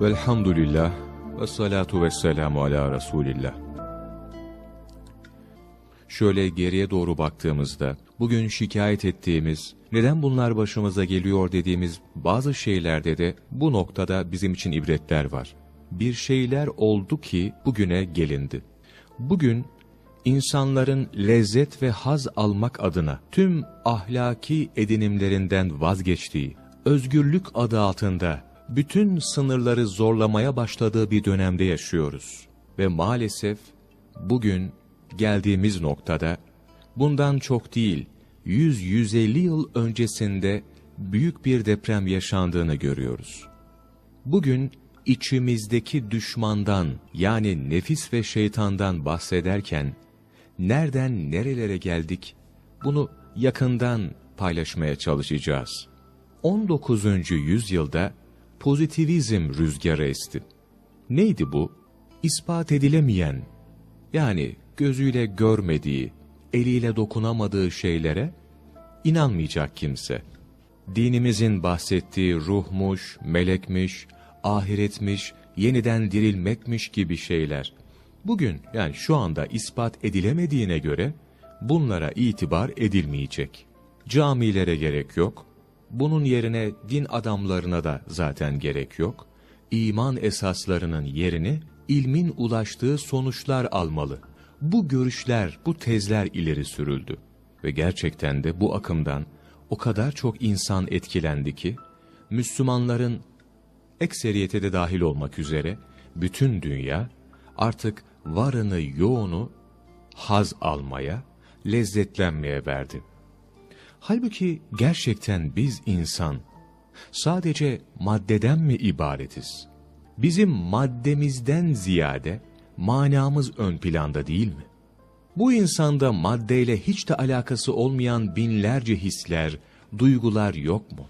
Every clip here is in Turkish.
Velhamdülillah ve salatu ve selamu ala Resulillah. Şöyle geriye doğru baktığımızda, bugün şikayet ettiğimiz, neden bunlar başımıza geliyor dediğimiz bazı şeylerde de bu noktada bizim için ibretler var. Bir şeyler oldu ki bugüne gelindi. Bugün insanların lezzet ve haz almak adına tüm ahlaki edinimlerinden vazgeçtiği, özgürlük adı altında bütün sınırları zorlamaya başladığı bir dönemde yaşıyoruz. Ve maalesef bugün geldiğimiz noktada bundan çok değil 100-150 yıl öncesinde büyük bir deprem yaşandığını görüyoruz. Bugün içimizdeki düşmandan yani nefis ve şeytandan bahsederken nereden nerelere geldik bunu yakından paylaşmaya çalışacağız. 19. yüzyılda pozitivizm rüzgarı esti. Neydi bu? İspat edilemeyen, yani gözüyle görmediği, eliyle dokunamadığı şeylere inanmayacak kimse. Dinimizin bahsettiği ruhmuş, melekmiş, ahiretmiş, yeniden dirilmekmiş gibi şeyler. Bugün yani şu anda ispat edilemediğine göre bunlara itibar edilmeyecek. Camilere gerek yok, bunun yerine din adamlarına da zaten gerek yok. İman esaslarının yerini ilmin ulaştığı sonuçlar almalı. Bu görüşler, bu tezler ileri sürüldü. Ve gerçekten de bu akımdan o kadar çok insan etkilendi ki, Müslümanların ekseriyete de dahil olmak üzere bütün dünya artık varını yoğunu haz almaya, lezzetlenmeye verdi. Halbuki gerçekten biz insan sadece maddeden mi ibaretiz? Bizim maddemizden ziyade manamız ön planda değil mi? Bu insanda maddeyle hiç de alakası olmayan binlerce hisler, duygular yok mu?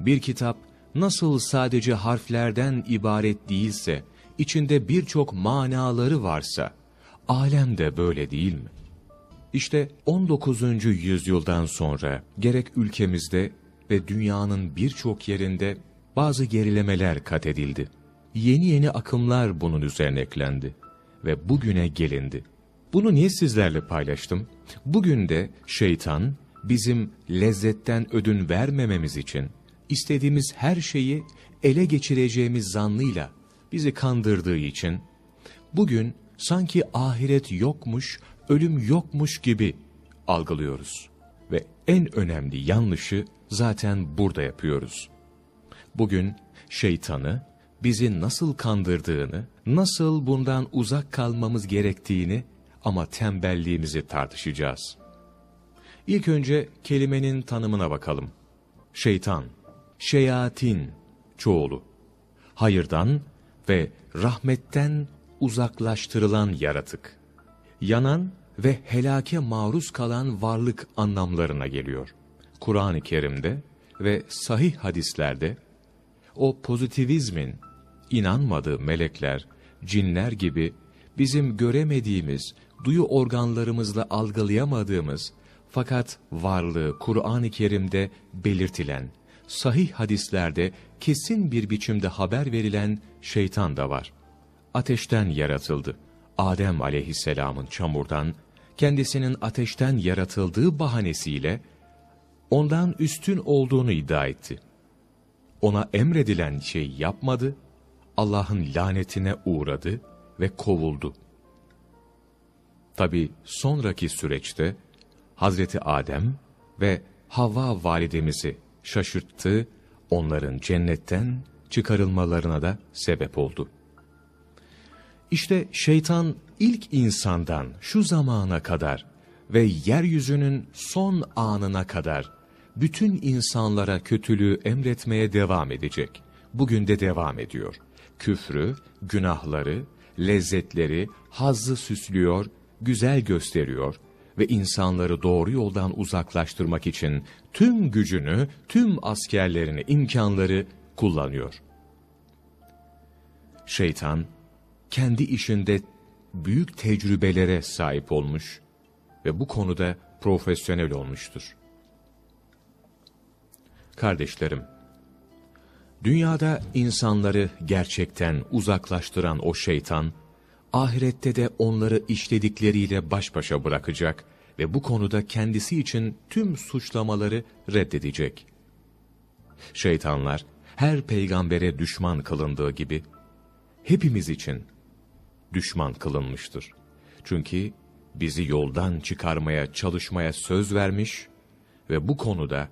Bir kitap nasıl sadece harflerden ibaret değilse, içinde birçok manaları varsa, alem de böyle değil mi? İşte 19. yüzyıldan sonra gerek ülkemizde ve dünyanın birçok yerinde bazı gerilemeler kat edildi. Yeni yeni akımlar bunun üzerine eklendi ve bugüne gelindi. Bunu niye sizlerle paylaştım? Bugün de şeytan bizim lezzetten ödün vermememiz için istediğimiz her şeyi ele geçireceğimiz zannıyla bizi kandırdığı için bugün sanki ahiret yokmuş ölüm yokmuş gibi algılıyoruz. Ve en önemli yanlışı zaten burada yapıyoruz. Bugün şeytanı bizi nasıl kandırdığını, nasıl bundan uzak kalmamız gerektiğini ama tembelliğimizi tartışacağız. İlk önce kelimenin tanımına bakalım. Şeytan, şeyatin çoğulu, hayırdan ve rahmetten uzaklaştırılan yaratık. Yanan ve helake maruz kalan varlık anlamlarına geliyor. Kur'an-ı Kerim'de ve sahih hadislerde o pozitivizmin inanmadığı melekler, cinler gibi bizim göremediğimiz, duyu organlarımızla algılayamadığımız fakat varlığı Kur'an-ı Kerim'de belirtilen, sahih hadislerde kesin bir biçimde haber verilen şeytan da var. Ateşten yaratıldı. Adem aleyhisselamın çamurdan, kendisinin ateşten yaratıldığı bahanesiyle ondan üstün olduğunu iddia etti. Ona emredilen şey yapmadı, Allah'ın lanetine uğradı ve kovuldu. Tabi sonraki süreçte Hazreti Adem ve Havva validemizi şaşırttı, onların cennetten çıkarılmalarına da sebep oldu. İşte şeytan ilk insandan şu zamana kadar ve yeryüzünün son anına kadar bütün insanlara kötülüğü emretmeye devam edecek. Bugün de devam ediyor. Küfrü, günahları, lezzetleri, hazzı süslüyor, güzel gösteriyor ve insanları doğru yoldan uzaklaştırmak için tüm gücünü, tüm askerlerini, imkanları kullanıyor. Şeytan, kendi işinde büyük tecrübelere sahip olmuş ve bu konuda profesyonel olmuştur. Kardeşlerim, Dünyada insanları gerçekten uzaklaştıran o şeytan, ahirette de onları işledikleriyle baş başa bırakacak ve bu konuda kendisi için tüm suçlamaları reddedecek. Şeytanlar, her peygambere düşman kılındığı gibi, hepimiz için düşman kılınmıştır. Çünkü bizi yoldan çıkarmaya çalışmaya söz vermiş ve bu konuda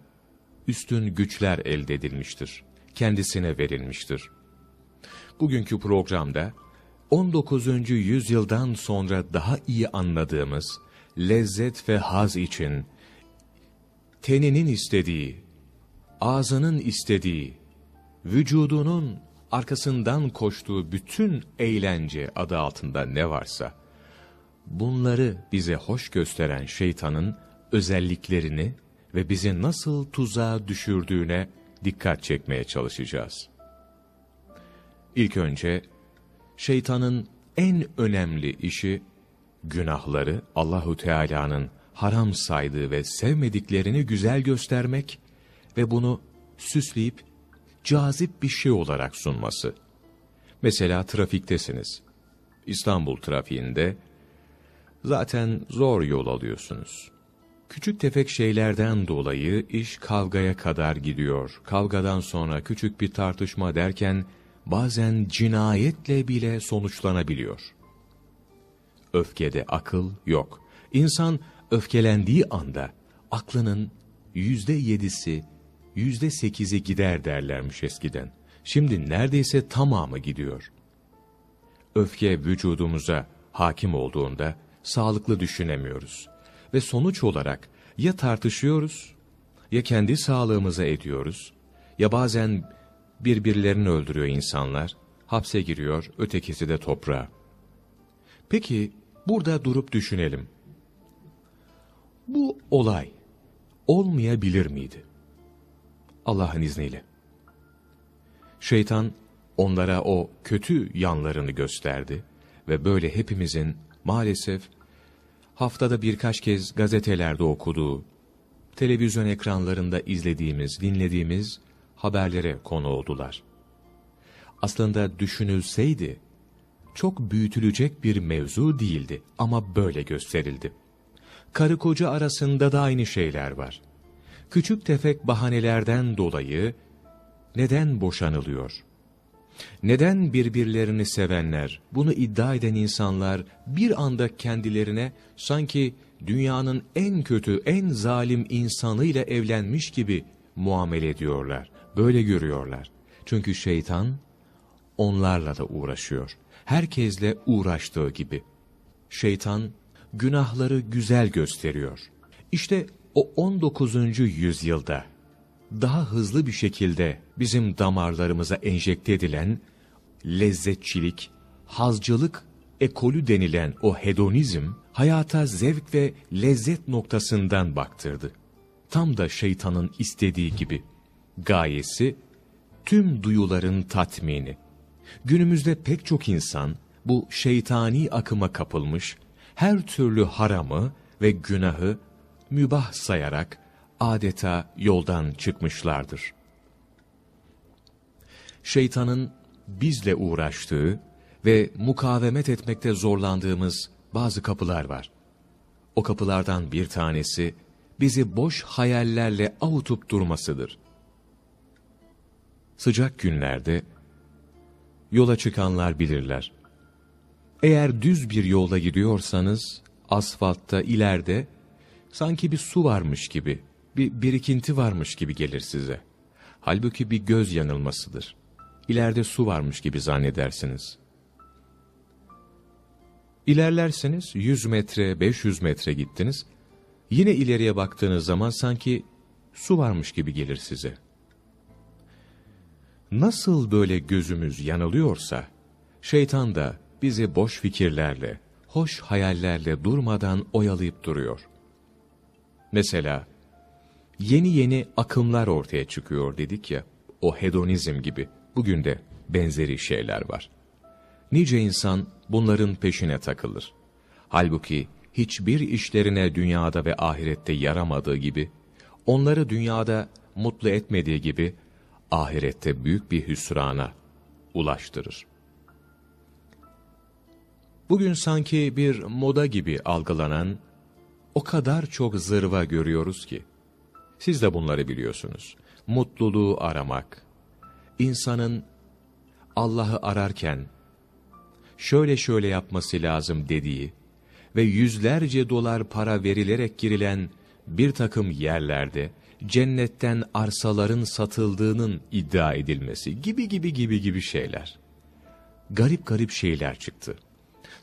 üstün güçler elde edilmiştir. Kendisine verilmiştir. Bugünkü programda 19. yüzyıldan sonra daha iyi anladığımız lezzet ve haz için teninin istediği, ağzının istediği, vücudunun arkasından koştuğu bütün eğlence adı altında ne varsa, bunları bize hoş gösteren şeytanın özelliklerini ve bizi nasıl tuzağa düşürdüğüne dikkat çekmeye çalışacağız. İlk önce şeytanın en önemli işi günahları Allahu Teala'nın haram saydığı ve sevmediklerini güzel göstermek ve bunu süsleyip cazip bir şey olarak sunması. Mesela trafiktesiniz. İstanbul trafiğinde zaten zor yol alıyorsunuz. Küçük tefek şeylerden dolayı iş kavgaya kadar gidiyor. Kavgadan sonra küçük bir tartışma derken bazen cinayetle bile sonuçlanabiliyor. Öfkede akıl yok. İnsan öfkelendiği anda aklının yüzde yedisi, yüzde sekizi gider derlermiş eskiden. Şimdi neredeyse tamamı gidiyor. Öfke vücudumuza hakim olduğunda sağlıklı düşünemiyoruz. Ve sonuç olarak ya tartışıyoruz, ya kendi sağlığımıza ediyoruz, ya bazen birbirlerini öldürüyor insanlar, hapse giriyor, ötekisi de toprağa. Peki burada durup düşünelim. Bu olay olmayabilir miydi? Allah'ın izniyle. Şeytan onlara o kötü yanlarını gösterdi ve böyle hepimizin maalesef haftada birkaç kez gazetelerde okuduğu, televizyon ekranlarında izlediğimiz, dinlediğimiz haberlere konu oldular. Aslında düşünülseydi, çok büyütülecek bir mevzu değildi ama böyle gösterildi. Karı koca arasında da aynı şeyler var. Küçük tefek bahanelerden dolayı neden boşanılıyor? Neden birbirlerini sevenler, bunu iddia eden insanlar bir anda kendilerine sanki dünyanın en kötü, en zalim insanıyla evlenmiş gibi muamele ediyorlar? Böyle görüyorlar. Çünkü şeytan onlarla da uğraşıyor. Herkesle uğraştığı gibi. Şeytan günahları güzel gösteriyor. İşte o 19. yüzyılda daha hızlı bir şekilde bizim damarlarımıza enjekte edilen lezzetçilik, hazcılık ekolü denilen o hedonizm, hayata zevk ve lezzet noktasından baktırdı. Tam da şeytanın istediği gibi. Gayesi, tüm duyuların tatmini. Günümüzde pek çok insan, bu şeytani akıma kapılmış, her türlü haramı ve günahı mübah sayarak, adeta yoldan çıkmışlardır. Şeytanın bizle uğraştığı ve mukavemet etmekte zorlandığımız bazı kapılar var. O kapılardan bir tanesi bizi boş hayallerle avutup durmasıdır. Sıcak günlerde yola çıkanlar bilirler. Eğer düz bir yolda gidiyorsanız asfaltta ileride sanki bir su varmış gibi bir birikinti varmış gibi gelir size. Halbuki bir göz yanılmasıdır. İleride su varmış gibi zannedersiniz. İlerlerseniz 100 metre, 500 metre gittiniz. Yine ileriye baktığınız zaman sanki su varmış gibi gelir size. Nasıl böyle gözümüz yanılıyorsa, şeytan da bizi boş fikirlerle, hoş hayallerle durmadan oyalayıp duruyor. Mesela, yeni yeni akımlar ortaya çıkıyor dedik ya, o hedonizm gibi. Bugün de benzeri şeyler var. Nice insan bunların peşine takılır. Halbuki hiçbir işlerine dünyada ve ahirette yaramadığı gibi, onları dünyada mutlu etmediği gibi, ahirette büyük bir hüsrana ulaştırır. Bugün sanki bir moda gibi algılanan o kadar çok zırva görüyoruz ki. Siz de bunları biliyorsunuz. Mutluluğu aramak, insanın Allah'ı ararken şöyle şöyle yapması lazım dediği ve yüzlerce dolar para verilerek girilen bir takım yerlerde cennetten arsaların satıldığının iddia edilmesi gibi gibi gibi gibi şeyler. Garip garip şeyler çıktı.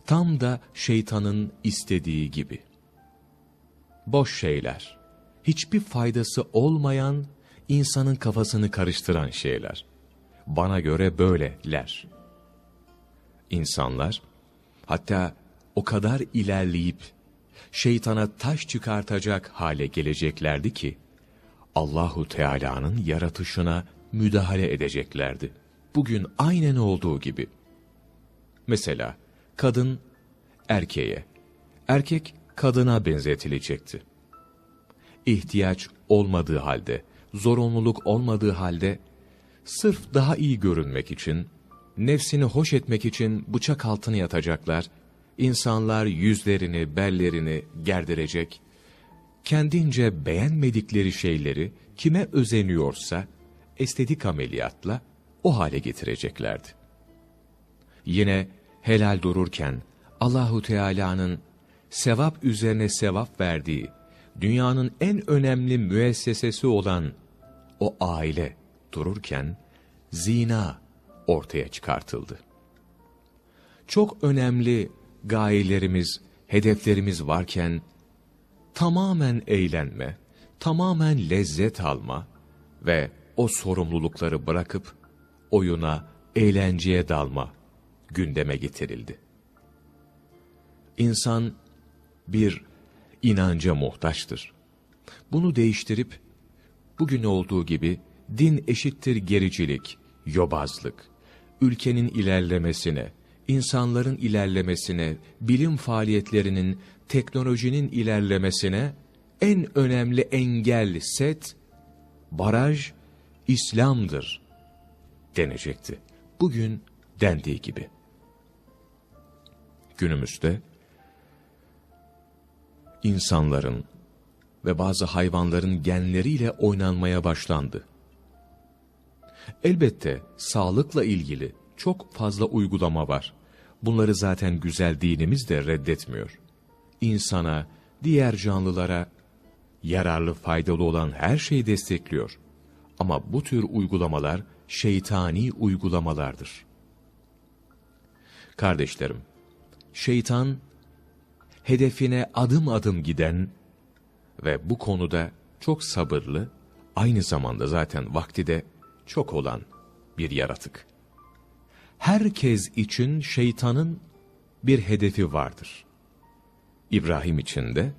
Tam da şeytanın istediği gibi. Boş şeyler. Hiçbir faydası olmayan, insanın kafasını karıştıran şeyler. Bana göre böyleler. İnsanlar, hatta o kadar ilerleyip, şeytana taş çıkartacak hale geleceklerdi ki, Allahu Teala'nın yaratışına müdahale edeceklerdi. Bugün aynen olduğu gibi. Mesela kadın erkeğe, erkek kadına benzetilecekti. İhtiyaç olmadığı halde, zorunluluk olmadığı halde, sırf daha iyi görünmek için, nefsini hoş etmek için bıçak altına yatacaklar, insanlar yüzlerini, bellerini gerdirecek, kendince beğenmedikleri şeyleri kime özeniyorsa, estetik ameliyatla o hale getireceklerdi. Yine helal dururken Allahu Teala'nın sevap üzerine sevap verdiği dünyanın en önemli müessesesi olan o aile dururken zina ortaya çıkartıldı. Çok önemli gayelerimiz, hedeflerimiz varken tamamen eğlenme, tamamen lezzet alma ve o sorumlulukları bırakıp oyuna, eğlenceye dalma gündeme getirildi. İnsan bir inanca muhtaçtır. Bunu değiştirip bugün olduğu gibi din eşittir gericilik, yobazlık, ülkenin ilerlemesine, insanların ilerlemesine, bilim faaliyetlerinin, teknolojinin ilerlemesine en önemli engel, set, baraj, İslam'dır denecekti. Bugün dendiği gibi. Günümüzde insanların ve bazı hayvanların genleriyle oynanmaya başlandı. Elbette sağlıkla ilgili çok fazla uygulama var. Bunları zaten güzel dinimiz de reddetmiyor. İnsana, diğer canlılara yararlı faydalı olan her şeyi destekliyor. Ama bu tür uygulamalar şeytani uygulamalardır. Kardeşlerim, şeytan hedefine adım adım giden ve bu konuda çok sabırlı, aynı zamanda zaten vakti de çok olan bir yaratık. Herkes için şeytanın bir hedefi vardır. İbrahim için de,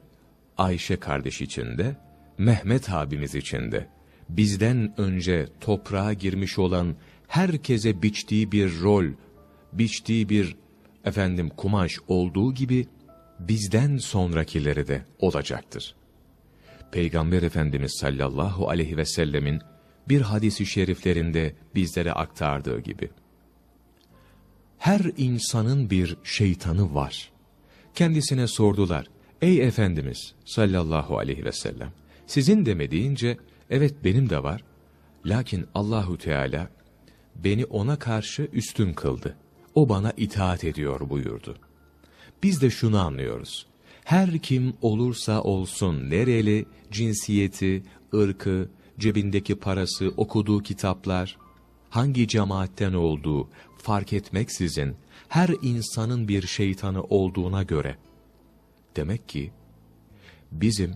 Ayşe kardeş için de, Mehmet abimiz için de, bizden önce toprağa girmiş olan herkese biçtiği bir rol, biçtiği bir efendim kumaş olduğu gibi bizden sonrakileri de olacaktır. Peygamber Efendimiz sallallahu aleyhi ve sellemin bir hadisi şeriflerinde bizlere aktardığı gibi. Her insanın bir şeytanı var. Kendisine sordular, ey Efendimiz sallallahu aleyhi ve sellem, sizin de mi deyince, evet benim de var. Lakin Allahu Teala beni ona karşı üstün kıldı. O bana itaat ediyor buyurdu. Biz de şunu anlıyoruz. Her kim olursa olsun nereli, cinsiyeti, ırkı, cebindeki parası, okuduğu kitaplar, hangi cemaatten olduğu fark etmeksizin her insanın bir şeytanı olduğuna göre, demek ki bizim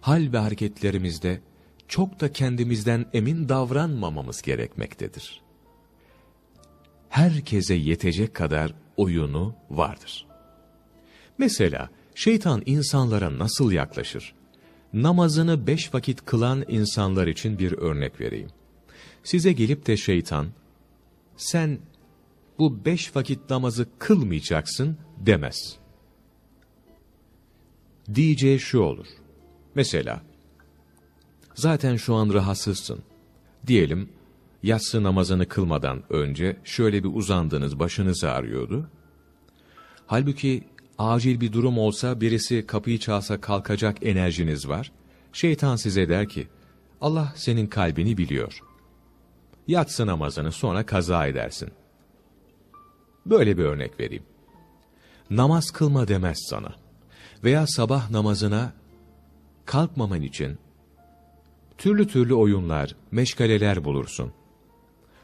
hal ve hareketlerimizde çok da kendimizden emin davranmamamız gerekmektedir. Herkese yetecek kadar oyunu vardır. Mesela şeytan insanlara nasıl yaklaşır? Namazını beş vakit kılan insanlar için bir örnek vereyim. Size gelip de şeytan, sen bu beş vakit namazı kılmayacaksın demez. Diyeceği şu olur. Mesela, zaten şu an rahatsızsın. Diyelim, yatsı namazını kılmadan önce şöyle bir uzandınız, başınız ağrıyordu. Halbuki acil bir durum olsa birisi kapıyı çalsa kalkacak enerjiniz var. Şeytan size der ki, Allah senin kalbini biliyor. Yatsı namazını sonra kaza edersin. Böyle bir örnek vereyim. Namaz kılma demez sana. Veya sabah namazına kalkmaman için türlü türlü oyunlar, meşgaleler bulursun.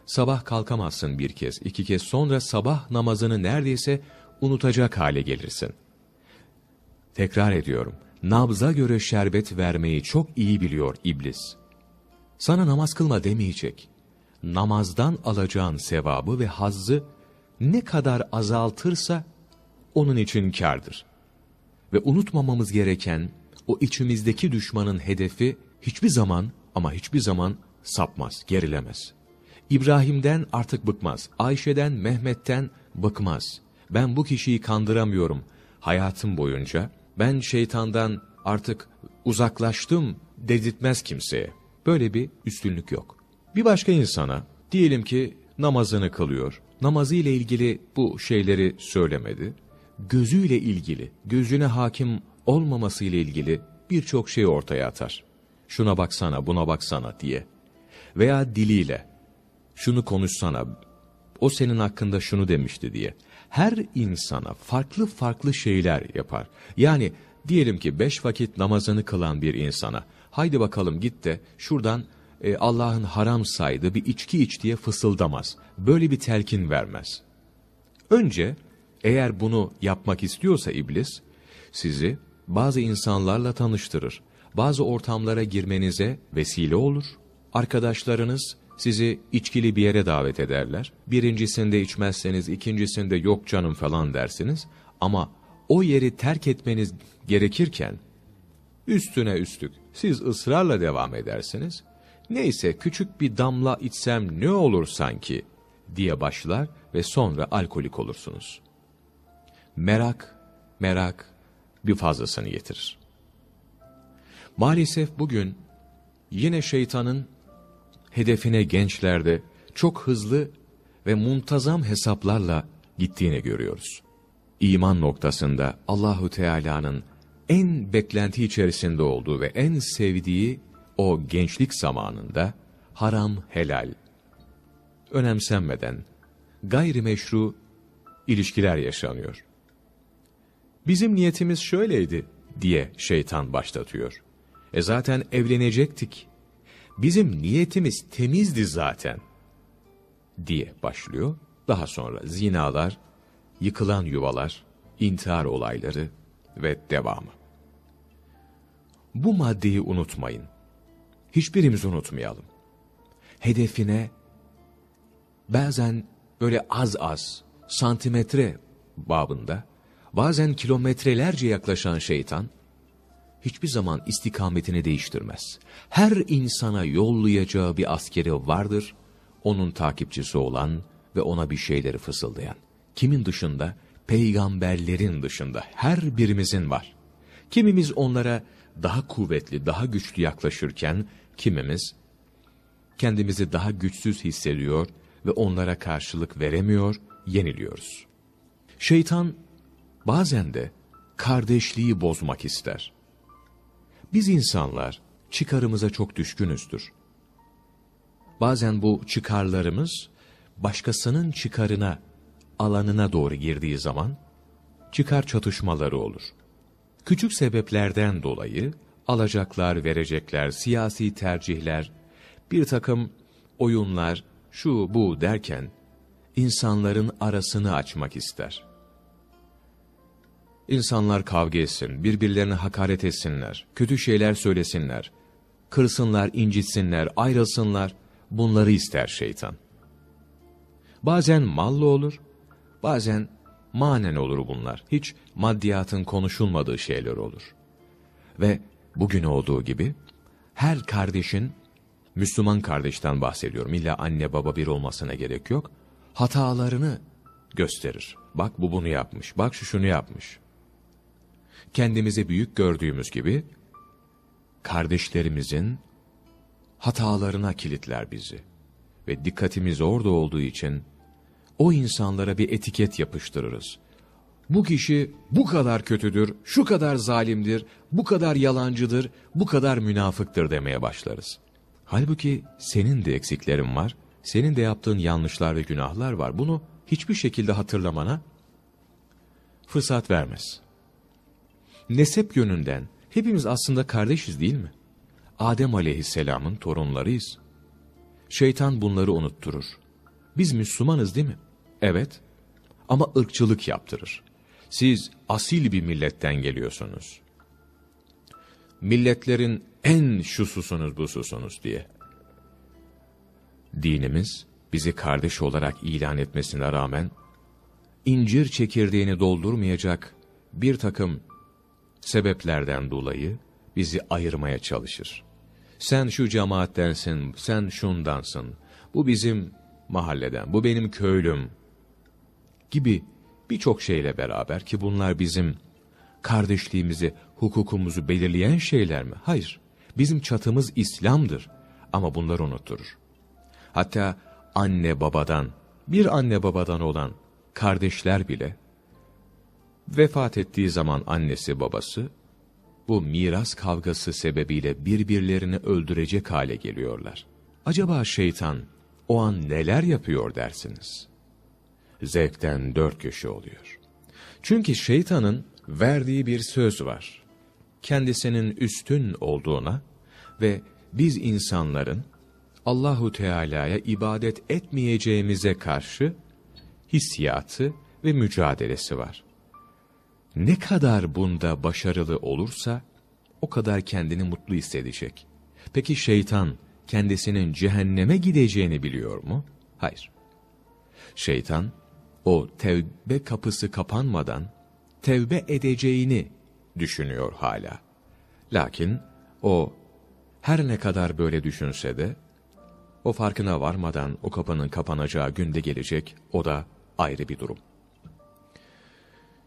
Sabah kalkamazsın bir kez, iki kez sonra sabah namazını neredeyse unutacak hale gelirsin. Tekrar ediyorum, nabza göre şerbet vermeyi çok iyi biliyor iblis. Sana namaz kılma demeyecek. Namazdan alacağın sevabı ve hazzı ne kadar azaltırsa onun için kârdır. Ve unutmamamız gereken o içimizdeki düşmanın hedefi hiçbir zaman ama hiçbir zaman sapmaz, gerilemez. İbrahim'den artık bıkmaz, Ayşe'den, Mehmet'ten bıkmaz. Ben bu kişiyi kandıramıyorum hayatım boyunca. Ben şeytandan artık uzaklaştım dedirtmez kimseye. Böyle bir üstünlük yok. Bir başka insana diyelim ki namazını kılıyor. Namazı ile ilgili bu şeyleri söylemedi. Gözüyle ilgili, gözüne hakim olmaması ile ilgili birçok şey ortaya atar. Şuna baksana, buna baksana diye. Veya diliyle, şunu konuşsana, o senin hakkında şunu demişti diye. Her insana farklı farklı şeyler yapar. Yani diyelim ki beş vakit namazını kılan bir insana, haydi bakalım git de şuradan e, Allah'ın haram saydığı bir içki iç diye fısıldamaz. Böyle bir telkin vermez. Önce eğer bunu yapmak istiyorsa iblis, sizi bazı insanlarla tanıştırır. Bazı ortamlara girmenize vesile olur. Arkadaşlarınız sizi içkili bir yere davet ederler. Birincisinde içmezseniz ikincisinde yok canım falan dersiniz. Ama o yeri terk etmeniz gerekirken üstüne üstlük siz ısrarla devam edersiniz. Neyse küçük bir damla içsem ne olur sanki diye başlar ve sonra alkolik olursunuz. Merak, merak bir fazlasını getirir. Maalesef bugün yine şeytanın hedefine gençlerde çok hızlı ve muntazam hesaplarla gittiğini görüyoruz. İman noktasında Allahu Teala'nın en beklenti içerisinde olduğu ve en sevdiği o gençlik zamanında haram helal önemsenmeden gayrimeşru ilişkiler yaşanıyor. Bizim niyetimiz şöyleydi diye şeytan başlatıyor. E zaten evlenecektik. Bizim niyetimiz temizdi zaten diye başlıyor. Daha sonra zinalar, yıkılan yuvalar, intihar olayları ve devamı. Bu maddeyi unutmayın. Hiçbirimiz unutmayalım. Hedefine bazen böyle az az, santimetre babında, bazen kilometrelerce yaklaşan şeytan, hiçbir zaman istikametini değiştirmez. Her insana yollayacağı bir askeri vardır, onun takipçisi olan ve ona bir şeyleri fısıldayan. Kimin dışında? Peygamberlerin dışında. Her birimizin var. Kimimiz onlara daha kuvvetli, daha güçlü yaklaşırken, kimimiz kendimizi daha güçsüz hissediyor ve onlara karşılık veremiyor, yeniliyoruz. Şeytan bazen de kardeşliği bozmak ister. Biz insanlar çıkarımıza çok düşkünüzdür. Bazen bu çıkarlarımız başkasının çıkarına, alanına doğru girdiği zaman çıkar çatışmaları olur. Küçük sebeplerden dolayı alacaklar, verecekler, siyasi tercihler, bir takım oyunlar, şu bu derken insanların arasını açmak ister. İnsanlar kavga etsin, birbirlerine hakaret etsinler, kötü şeyler söylesinler, kırsınlar, incitsinler, ayrılsınlar, bunları ister şeytan. Bazen mallı olur, bazen manen olur bunlar. Hiç maddiyatın konuşulmadığı şeyler olur. Ve bugün olduğu gibi her kardeşin, Müslüman kardeşten bahsediyorum, illa anne baba bir olmasına gerek yok, hatalarını gösterir. Bak bu bunu yapmış, bak şu şunu yapmış kendimizi büyük gördüğümüz gibi, kardeşlerimizin hatalarına kilitler bizi. ve dikkatimiz orada olduğu için o insanlara bir etiket yapıştırırız. Bu kişi bu kadar kötüdür, şu kadar zalimdir, bu kadar yalancıdır, bu kadar münafıktır demeye başlarız. Halbuki senin de eksiklerin var, senin de yaptığın yanlışlar ve günahlar var. Bunu hiçbir şekilde hatırlamana fırsat vermez. Nesep yönünden hepimiz aslında kardeşiz değil mi? Adem aleyhisselamın torunlarıyız. Şeytan bunları unutturur. Biz Müslümanız değil mi? Evet. Ama ırkçılık yaptırır. Siz asil bir milletten geliyorsunuz. Milletlerin en şususunuz bususunuz diye. Dinimiz bizi kardeş olarak ilan etmesine rağmen incir çekirdeğini doldurmayacak bir takım sebeplerden dolayı bizi ayırmaya çalışır. Sen şu cemaattensin, sen şundansın, bu bizim mahalleden, bu benim köylüm gibi birçok şeyle beraber ki bunlar bizim kardeşliğimizi, hukukumuzu belirleyen şeyler mi? Hayır. Bizim çatımız İslam'dır ama bunları unutturur. Hatta anne babadan, bir anne babadan olan kardeşler bile vefat ettiği zaman annesi babası bu miras kavgası sebebiyle birbirlerini öldürecek hale geliyorlar. Acaba şeytan o an neler yapıyor dersiniz? Zevkten dört köşe oluyor. Çünkü şeytanın verdiği bir söz var. Kendisinin üstün olduğuna ve biz insanların Allahu Teala'ya ibadet etmeyeceğimize karşı hissiyatı ve mücadelesi var. Ne kadar bunda başarılı olursa o kadar kendini mutlu hissedecek. Peki şeytan kendisinin cehenneme gideceğini biliyor mu? Hayır. Şeytan o tevbe kapısı kapanmadan tevbe edeceğini düşünüyor hala. Lakin o her ne kadar böyle düşünse de o farkına varmadan o kapının kapanacağı günde gelecek o da ayrı bir durum.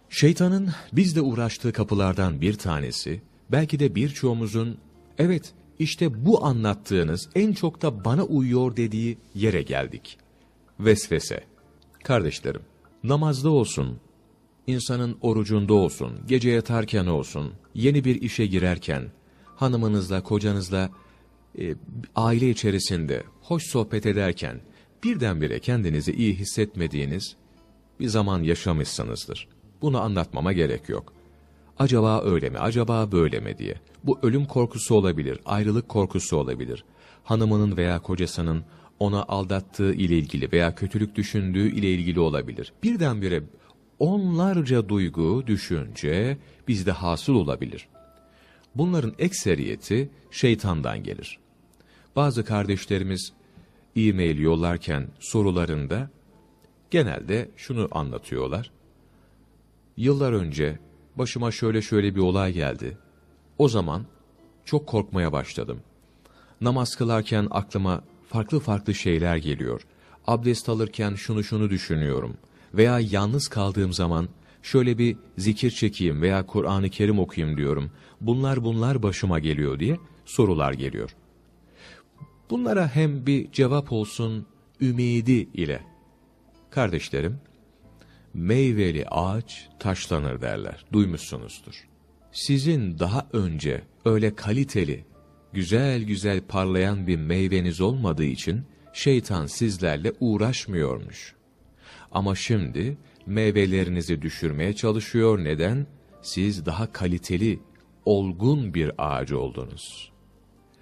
Şeytanın bizle uğraştığı kapılardan bir tanesi, belki de birçoğumuzun, evet işte bu anlattığınız en çok da bana uyuyor dediği yere geldik. Vesvese. Kardeşlerim, namazda olsun, insanın orucunda olsun, gece yatarken olsun, yeni bir işe girerken, hanımınızla, kocanızla, e, aile içerisinde hoş sohbet ederken, birdenbire kendinizi iyi hissetmediğiniz bir zaman yaşamışsınızdır. Bunu anlatmama gerek yok. Acaba öyle mi, acaba böyle mi diye. Bu ölüm korkusu olabilir, ayrılık korkusu olabilir. Hanımının veya kocasının ona aldattığı ile ilgili veya kötülük düşündüğü ile ilgili olabilir. Birdenbire onlarca duygu, düşünce bizde hasıl olabilir. Bunların ekseriyeti şeytandan gelir. Bazı kardeşlerimiz e-mail yollarken sorularında genelde şunu anlatıyorlar. Yıllar önce başıma şöyle şöyle bir olay geldi. O zaman çok korkmaya başladım. Namaz kılarken aklıma farklı farklı şeyler geliyor. Abdest alırken şunu şunu düşünüyorum. Veya yalnız kaldığım zaman şöyle bir zikir çekeyim veya Kur'an-ı Kerim okuyayım diyorum. Bunlar bunlar başıma geliyor diye sorular geliyor. Bunlara hem bir cevap olsun ümidi ile. Kardeşlerim, meyveli ağaç taşlanır derler. Duymuşsunuzdur. Sizin daha önce öyle kaliteli, güzel güzel parlayan bir meyveniz olmadığı için şeytan sizlerle uğraşmıyormuş. Ama şimdi meyvelerinizi düşürmeye çalışıyor. Neden? Siz daha kaliteli, olgun bir ağaç oldunuz.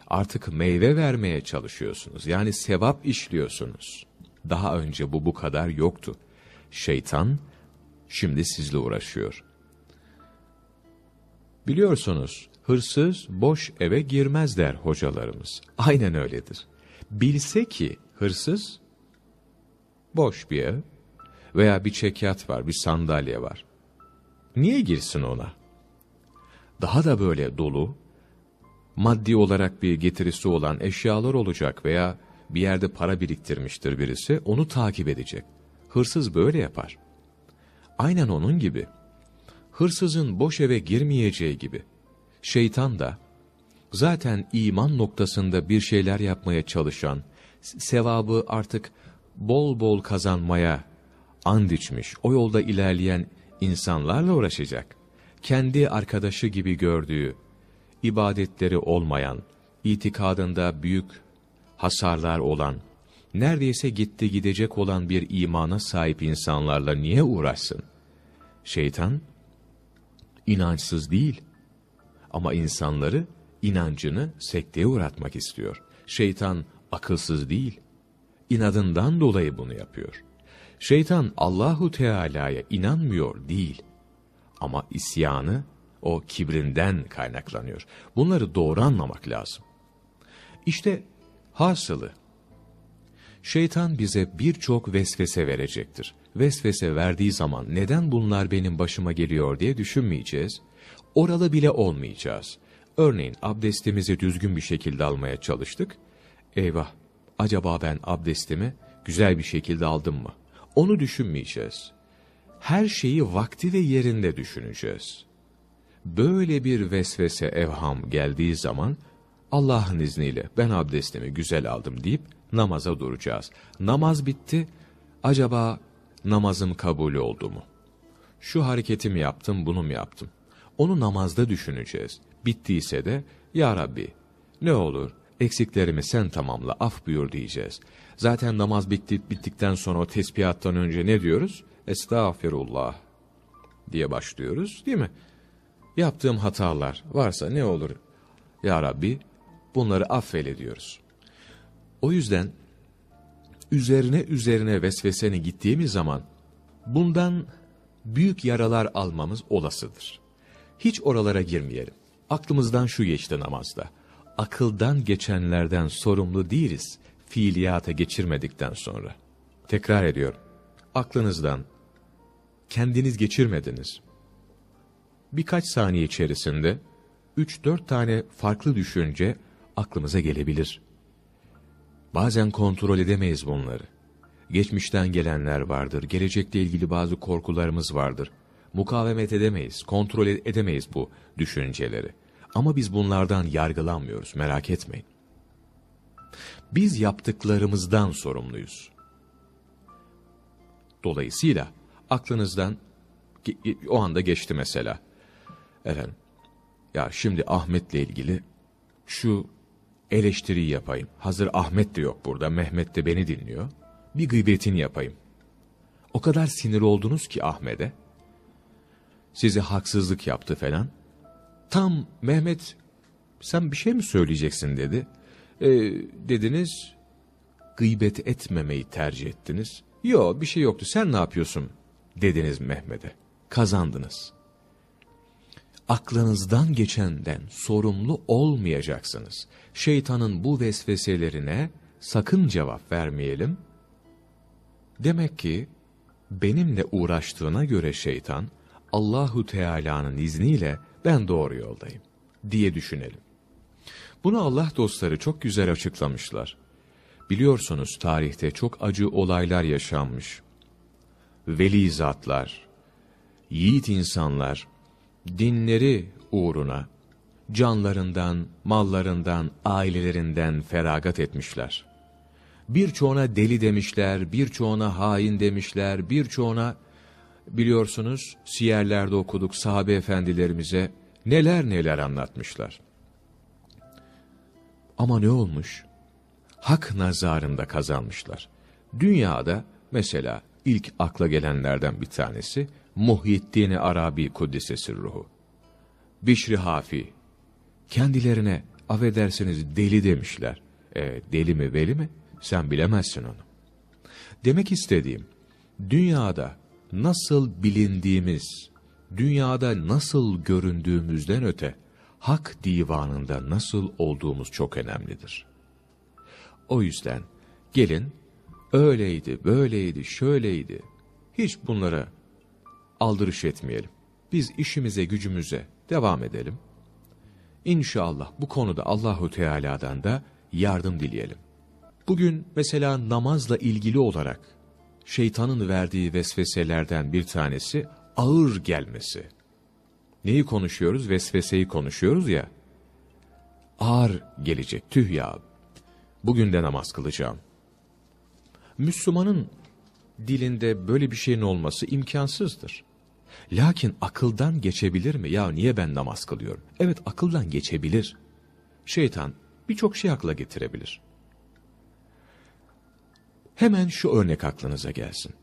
Artık meyve vermeye çalışıyorsunuz. Yani sevap işliyorsunuz. Daha önce bu bu kadar yoktu. Şeytan şimdi sizle uğraşıyor. Biliyorsunuz hırsız boş eve girmez der hocalarımız. Aynen öyledir. Bilse ki hırsız boş bir ev veya bir çekyat var, bir sandalye var. Niye girsin ona? Daha da böyle dolu, maddi olarak bir getirisi olan eşyalar olacak veya bir yerde para biriktirmiştir birisi, onu takip edecek. Hırsız böyle yapar. Aynen onun gibi. Hırsızın boş eve girmeyeceği gibi. Şeytan da zaten iman noktasında bir şeyler yapmaya çalışan, sevabı artık bol bol kazanmaya and içmiş, o yolda ilerleyen insanlarla uğraşacak. Kendi arkadaşı gibi gördüğü, ibadetleri olmayan, itikadında büyük hasarlar olan, neredeyse gitti gidecek olan bir imana sahip insanlarla niye uğraşsın? Şeytan, inançsız değil. Ama insanları inancını sekteye uğratmak istiyor. Şeytan akılsız değil. İnadından dolayı bunu yapıyor. Şeytan Allahu Teala'ya inanmıyor değil. Ama isyanı o kibrinden kaynaklanıyor. Bunları doğru anlamak lazım. İşte hasılı şeytan bize birçok vesvese verecektir. Vesvese verdiği zaman neden bunlar benim başıma geliyor diye düşünmeyeceğiz. Oralı bile olmayacağız. Örneğin abdestimizi düzgün bir şekilde almaya çalıştık. Eyvah, acaba ben abdestimi güzel bir şekilde aldım mı? Onu düşünmeyeceğiz. Her şeyi vakti ve yerinde düşüneceğiz. Böyle bir vesvese evham geldiği zaman Allah'ın izniyle ben abdestimi güzel aldım deyip namaza duracağız. Namaz bitti, acaba namazım kabul oldu mu? Şu hareketimi yaptım, bunu mu yaptım? Onu namazda düşüneceğiz. Bittiyse de, Ya Rabbi, ne olur eksiklerimi sen tamamla, af buyur diyeceğiz. Zaten namaz bitti, bittikten sonra o tesbihattan önce ne diyoruz? Estağfirullah diye başlıyoruz değil mi? Yaptığım hatalar varsa ne olur? Ya Rabbi bunları affeyle diyoruz. O yüzden üzerine üzerine vesveseni gittiğimiz zaman bundan büyük yaralar almamız olasıdır. Hiç oralara girmeyelim. Aklımızdan şu geçti namazda. Akıldan geçenlerden sorumlu değiliz fiiliyata geçirmedikten sonra. Tekrar ediyorum. Aklınızdan kendiniz geçirmediniz. Birkaç saniye içerisinde 3-4 tane farklı düşünce aklımıza gelebilir. Bazen kontrol edemeyiz bunları. Geçmişten gelenler vardır, gelecekle ilgili bazı korkularımız vardır. Mukavemet edemeyiz, kontrol edemeyiz bu düşünceleri. Ama biz bunlardan yargılanmıyoruz, merak etmeyin. Biz yaptıklarımızdan sorumluyuz. Dolayısıyla aklınızdan o anda geçti mesela. Efendim, ya şimdi Ahmet'le ilgili şu eleştiri yapayım. Hazır Ahmet de yok burada, Mehmet de beni dinliyor. Bir gıybetini yapayım. O kadar sinir oldunuz ki Ahmet'e. Size haksızlık yaptı falan. Tam Mehmet sen bir şey mi söyleyeceksin dedi. E, dediniz gıybet etmemeyi tercih ettiniz. Yo bir şey yoktu sen ne yapıyorsun dediniz Mehmet'e. Kazandınız aklınızdan geçenden sorumlu olmayacaksınız. Şeytanın bu vesveselerine sakın cevap vermeyelim. Demek ki benimle uğraştığına göre şeytan Allahu Teala'nın izniyle ben doğru yoldayım diye düşünelim. Bunu Allah dostları çok güzel açıklamışlar. Biliyorsunuz tarihte çok acı olaylar yaşanmış. Veli zatlar, yiğit insanlar, dinleri uğruna canlarından, mallarından, ailelerinden feragat etmişler. Birçoğuna deli demişler, birçoğuna hain demişler, birçoğuna biliyorsunuz siyerlerde okuduk sahabe efendilerimize neler neler anlatmışlar. Ama ne olmuş? Hak nazarında kazanmışlar. Dünyada mesela ilk akla gelenlerden bir tanesi Muhyiddin Arabi Kuddisesi ruhu. Bişri Hafi. Kendilerine affedersiniz deli demişler. E, deli mi veli mi? Sen bilemezsin onu. Demek istediğim, dünyada nasıl bilindiğimiz, dünyada nasıl göründüğümüzden öte, hak divanında nasıl olduğumuz çok önemlidir. O yüzden gelin öyleydi, böyleydi, şöyleydi. Hiç bunlara aldırış etmeyelim. Biz işimize, gücümüze devam edelim. İnşallah bu konuda Allahu Teala'dan da yardım dileyelim. Bugün mesela namazla ilgili olarak şeytanın verdiği vesveselerden bir tanesi ağır gelmesi. Neyi konuşuyoruz? Vesveseyi konuşuyoruz ya. Ağır gelecek, tüh ya. Bugün de namaz kılacağım. Müslümanın dilinde böyle bir şeyin olması imkansızdır. Lakin akıldan geçebilir mi? Ya niye ben namaz kılıyorum? Evet akıldan geçebilir. Şeytan birçok şey akla getirebilir. Hemen şu örnek aklınıza gelsin.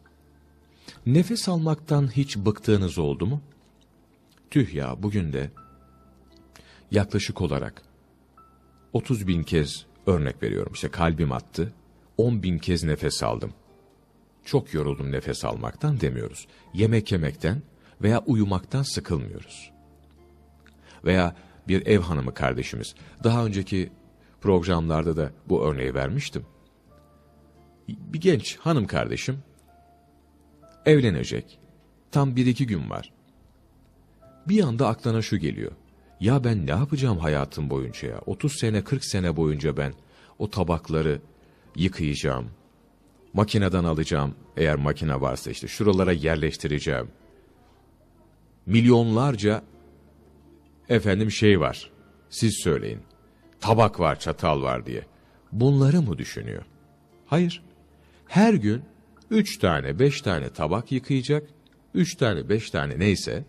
Nefes almaktan hiç bıktığınız oldu mu? Tüh ya bugün de yaklaşık olarak 30 bin kez örnek veriyorum işte kalbim attı 10 bin kez nefes aldım. Çok yoruldum nefes almaktan demiyoruz. Yemek yemekten veya uyumaktan sıkılmıyoruz. Veya bir ev hanımı kardeşimiz. Daha önceki programlarda da bu örneği vermiştim. Bir genç hanım kardeşim evlenecek. Tam bir iki gün var. Bir anda aklına şu geliyor. Ya ben ne yapacağım hayatım boyunca ya? 30 sene 40 sene boyunca ben o tabakları yıkayacağım. Makineden alacağım eğer makine varsa işte şuralara yerleştireceğim. Milyonlarca efendim şey var. Siz söyleyin. Tabak var, çatal var diye. Bunları mı düşünüyor? Hayır. Her gün üç tane, beş tane tabak yıkayacak. Üç tane, beş tane neyse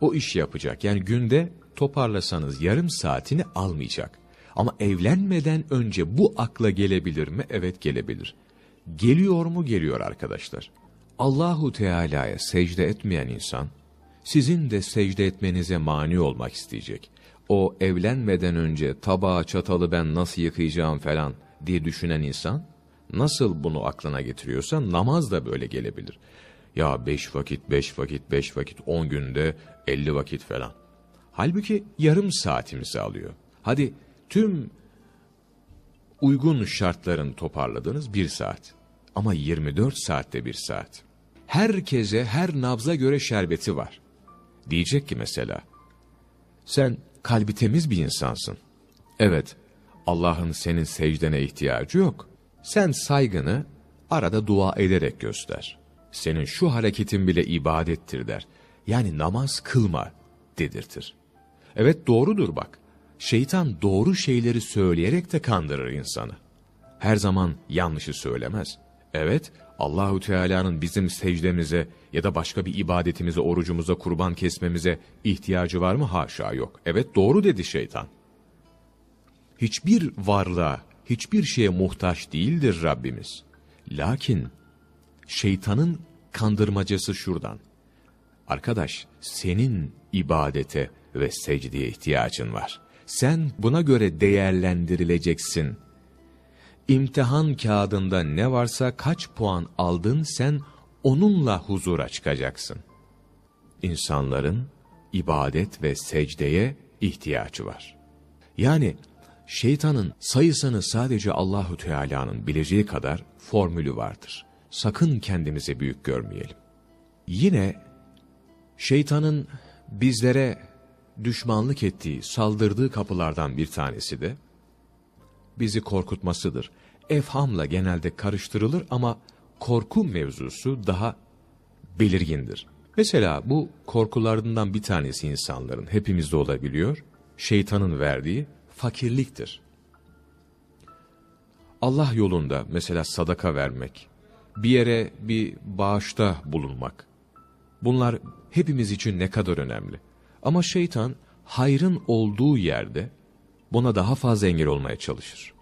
o iş yapacak. Yani günde toparlasanız yarım saatini almayacak. Ama evlenmeden önce bu akla gelebilir mi? Evet gelebilir. Geliyor mu? Geliyor arkadaşlar. Allahu Teala'ya secde etmeyen insan, sizin de secde etmenize mani olmak isteyecek. O evlenmeden önce tabağı çatalı ben nasıl yıkayacağım falan diye düşünen insan, nasıl bunu aklına getiriyorsa namaz da böyle gelebilir. Ya beş vakit, beş vakit, beş vakit, on günde elli vakit falan. Halbuki yarım saatimizi alıyor. Hadi tüm uygun şartların toparladığınız bir saat. Ama 24 saatte bir saat. Herkese her nabza göre şerbeti var. Diyecek ki mesela, sen kalbi temiz bir insansın. Evet, Allah'ın senin secdene ihtiyacı yok. Sen saygını arada dua ederek göster. Senin şu hareketin bile ibadettir der. Yani namaz kılma dedirtir. Evet doğrudur bak. Şeytan doğru şeyleri söyleyerek de kandırır insanı. Her zaman yanlışı söylemez. Evet, Allahu Teala'nın bizim secdemize ya da başka bir ibadetimize, orucumuza, kurban kesmemize ihtiyacı var mı? Haşa yok. Evet doğru dedi şeytan. Hiçbir varlığa, hiçbir şeye muhtaç değildir Rabbimiz. Lakin şeytanın kandırmacası şuradan. Arkadaş, senin ibadete ve secdeye ihtiyacın var. Sen buna göre değerlendirileceksin. İmtihan kağıdında ne varsa kaç puan aldın sen onunla huzura çıkacaksın. İnsanların ibadet ve secdeye ihtiyacı var. Yani şeytanın sayısını sadece Allahu Teala'nın bileceği kadar formülü vardır. Sakın kendimizi büyük görmeyelim. Yine şeytanın bizlere düşmanlık ettiği, saldırdığı kapılardan bir tanesi de bizi korkutmasıdır. Efhamla genelde karıştırılır ama korku mevzusu daha belirgindir. Mesela bu korkularından bir tanesi insanların hepimizde olabiliyor. Şeytanın verdiği fakirliktir. Allah yolunda mesela sadaka vermek, bir yere bir bağışta bulunmak. Bunlar hepimiz için ne kadar önemli. Ama şeytan hayrın olduğu yerde buna daha fazla engel olmaya çalışır.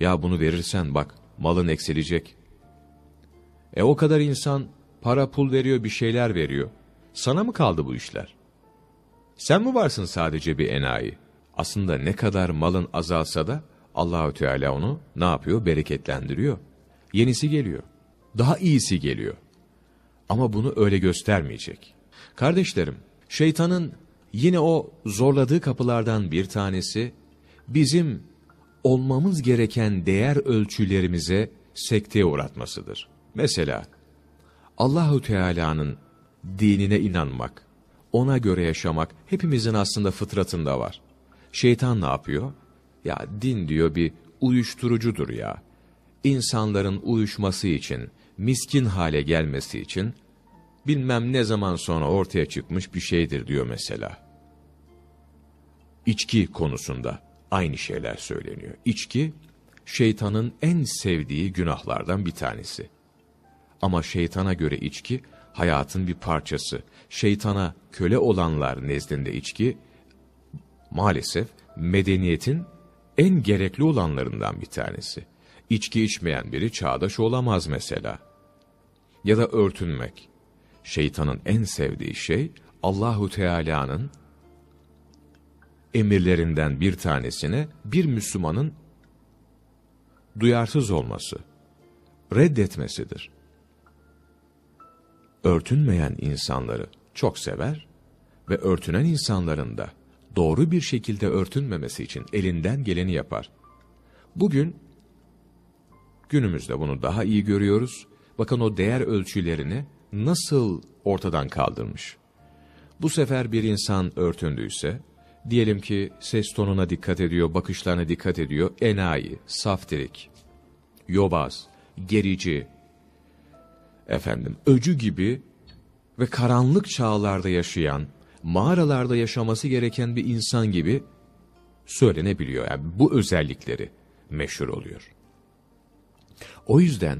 Ya bunu verirsen bak malın eksilecek. E o kadar insan para pul veriyor bir şeyler veriyor. Sana mı kaldı bu işler? Sen mi varsın sadece bir enayi? Aslında ne kadar malın azalsa da Allahü Teala onu ne yapıyor? Bereketlendiriyor. Yenisi geliyor. Daha iyisi geliyor. Ama bunu öyle göstermeyecek. Kardeşlerim, şeytanın yine o zorladığı kapılardan bir tanesi, bizim olmamız gereken değer ölçülerimize sekteye uğratmasıdır. Mesela, Allahu Teala'nın dinine inanmak, ona göre yaşamak hepimizin aslında fıtratında var. Şeytan ne yapıyor? Ya din diyor bir uyuşturucudur ya. İnsanların uyuşması için, miskin hale gelmesi için bilmem ne zaman sonra ortaya çıkmış bir şeydir diyor mesela. İçki konusunda aynı şeyler söyleniyor. İçki şeytanın en sevdiği günahlardan bir tanesi. Ama şeytana göre içki hayatın bir parçası. Şeytana köle olanlar nezdinde içki maalesef medeniyetin en gerekli olanlarından bir tanesi. İçki içmeyen biri çağdaş olamaz mesela. Ya da örtünmek. Şeytanın en sevdiği şey Allahu Teala'nın emirlerinden bir tanesine bir Müslümanın duyarsız olması, reddetmesidir. Örtünmeyen insanları çok sever ve örtünen insanların da doğru bir şekilde örtünmemesi için elinden geleni yapar. Bugün günümüzde bunu daha iyi görüyoruz. Bakın o değer ölçülerini nasıl ortadan kaldırmış. Bu sefer bir insan örtündüyse, diyelim ki ses tonuna dikkat ediyor, bakışlarına dikkat ediyor, enayi, saftirik, yobaz, gerici, efendim, öcü gibi ve karanlık çağlarda yaşayan, mağaralarda yaşaması gereken bir insan gibi söylenebiliyor. Yani bu özellikleri meşhur oluyor. O yüzden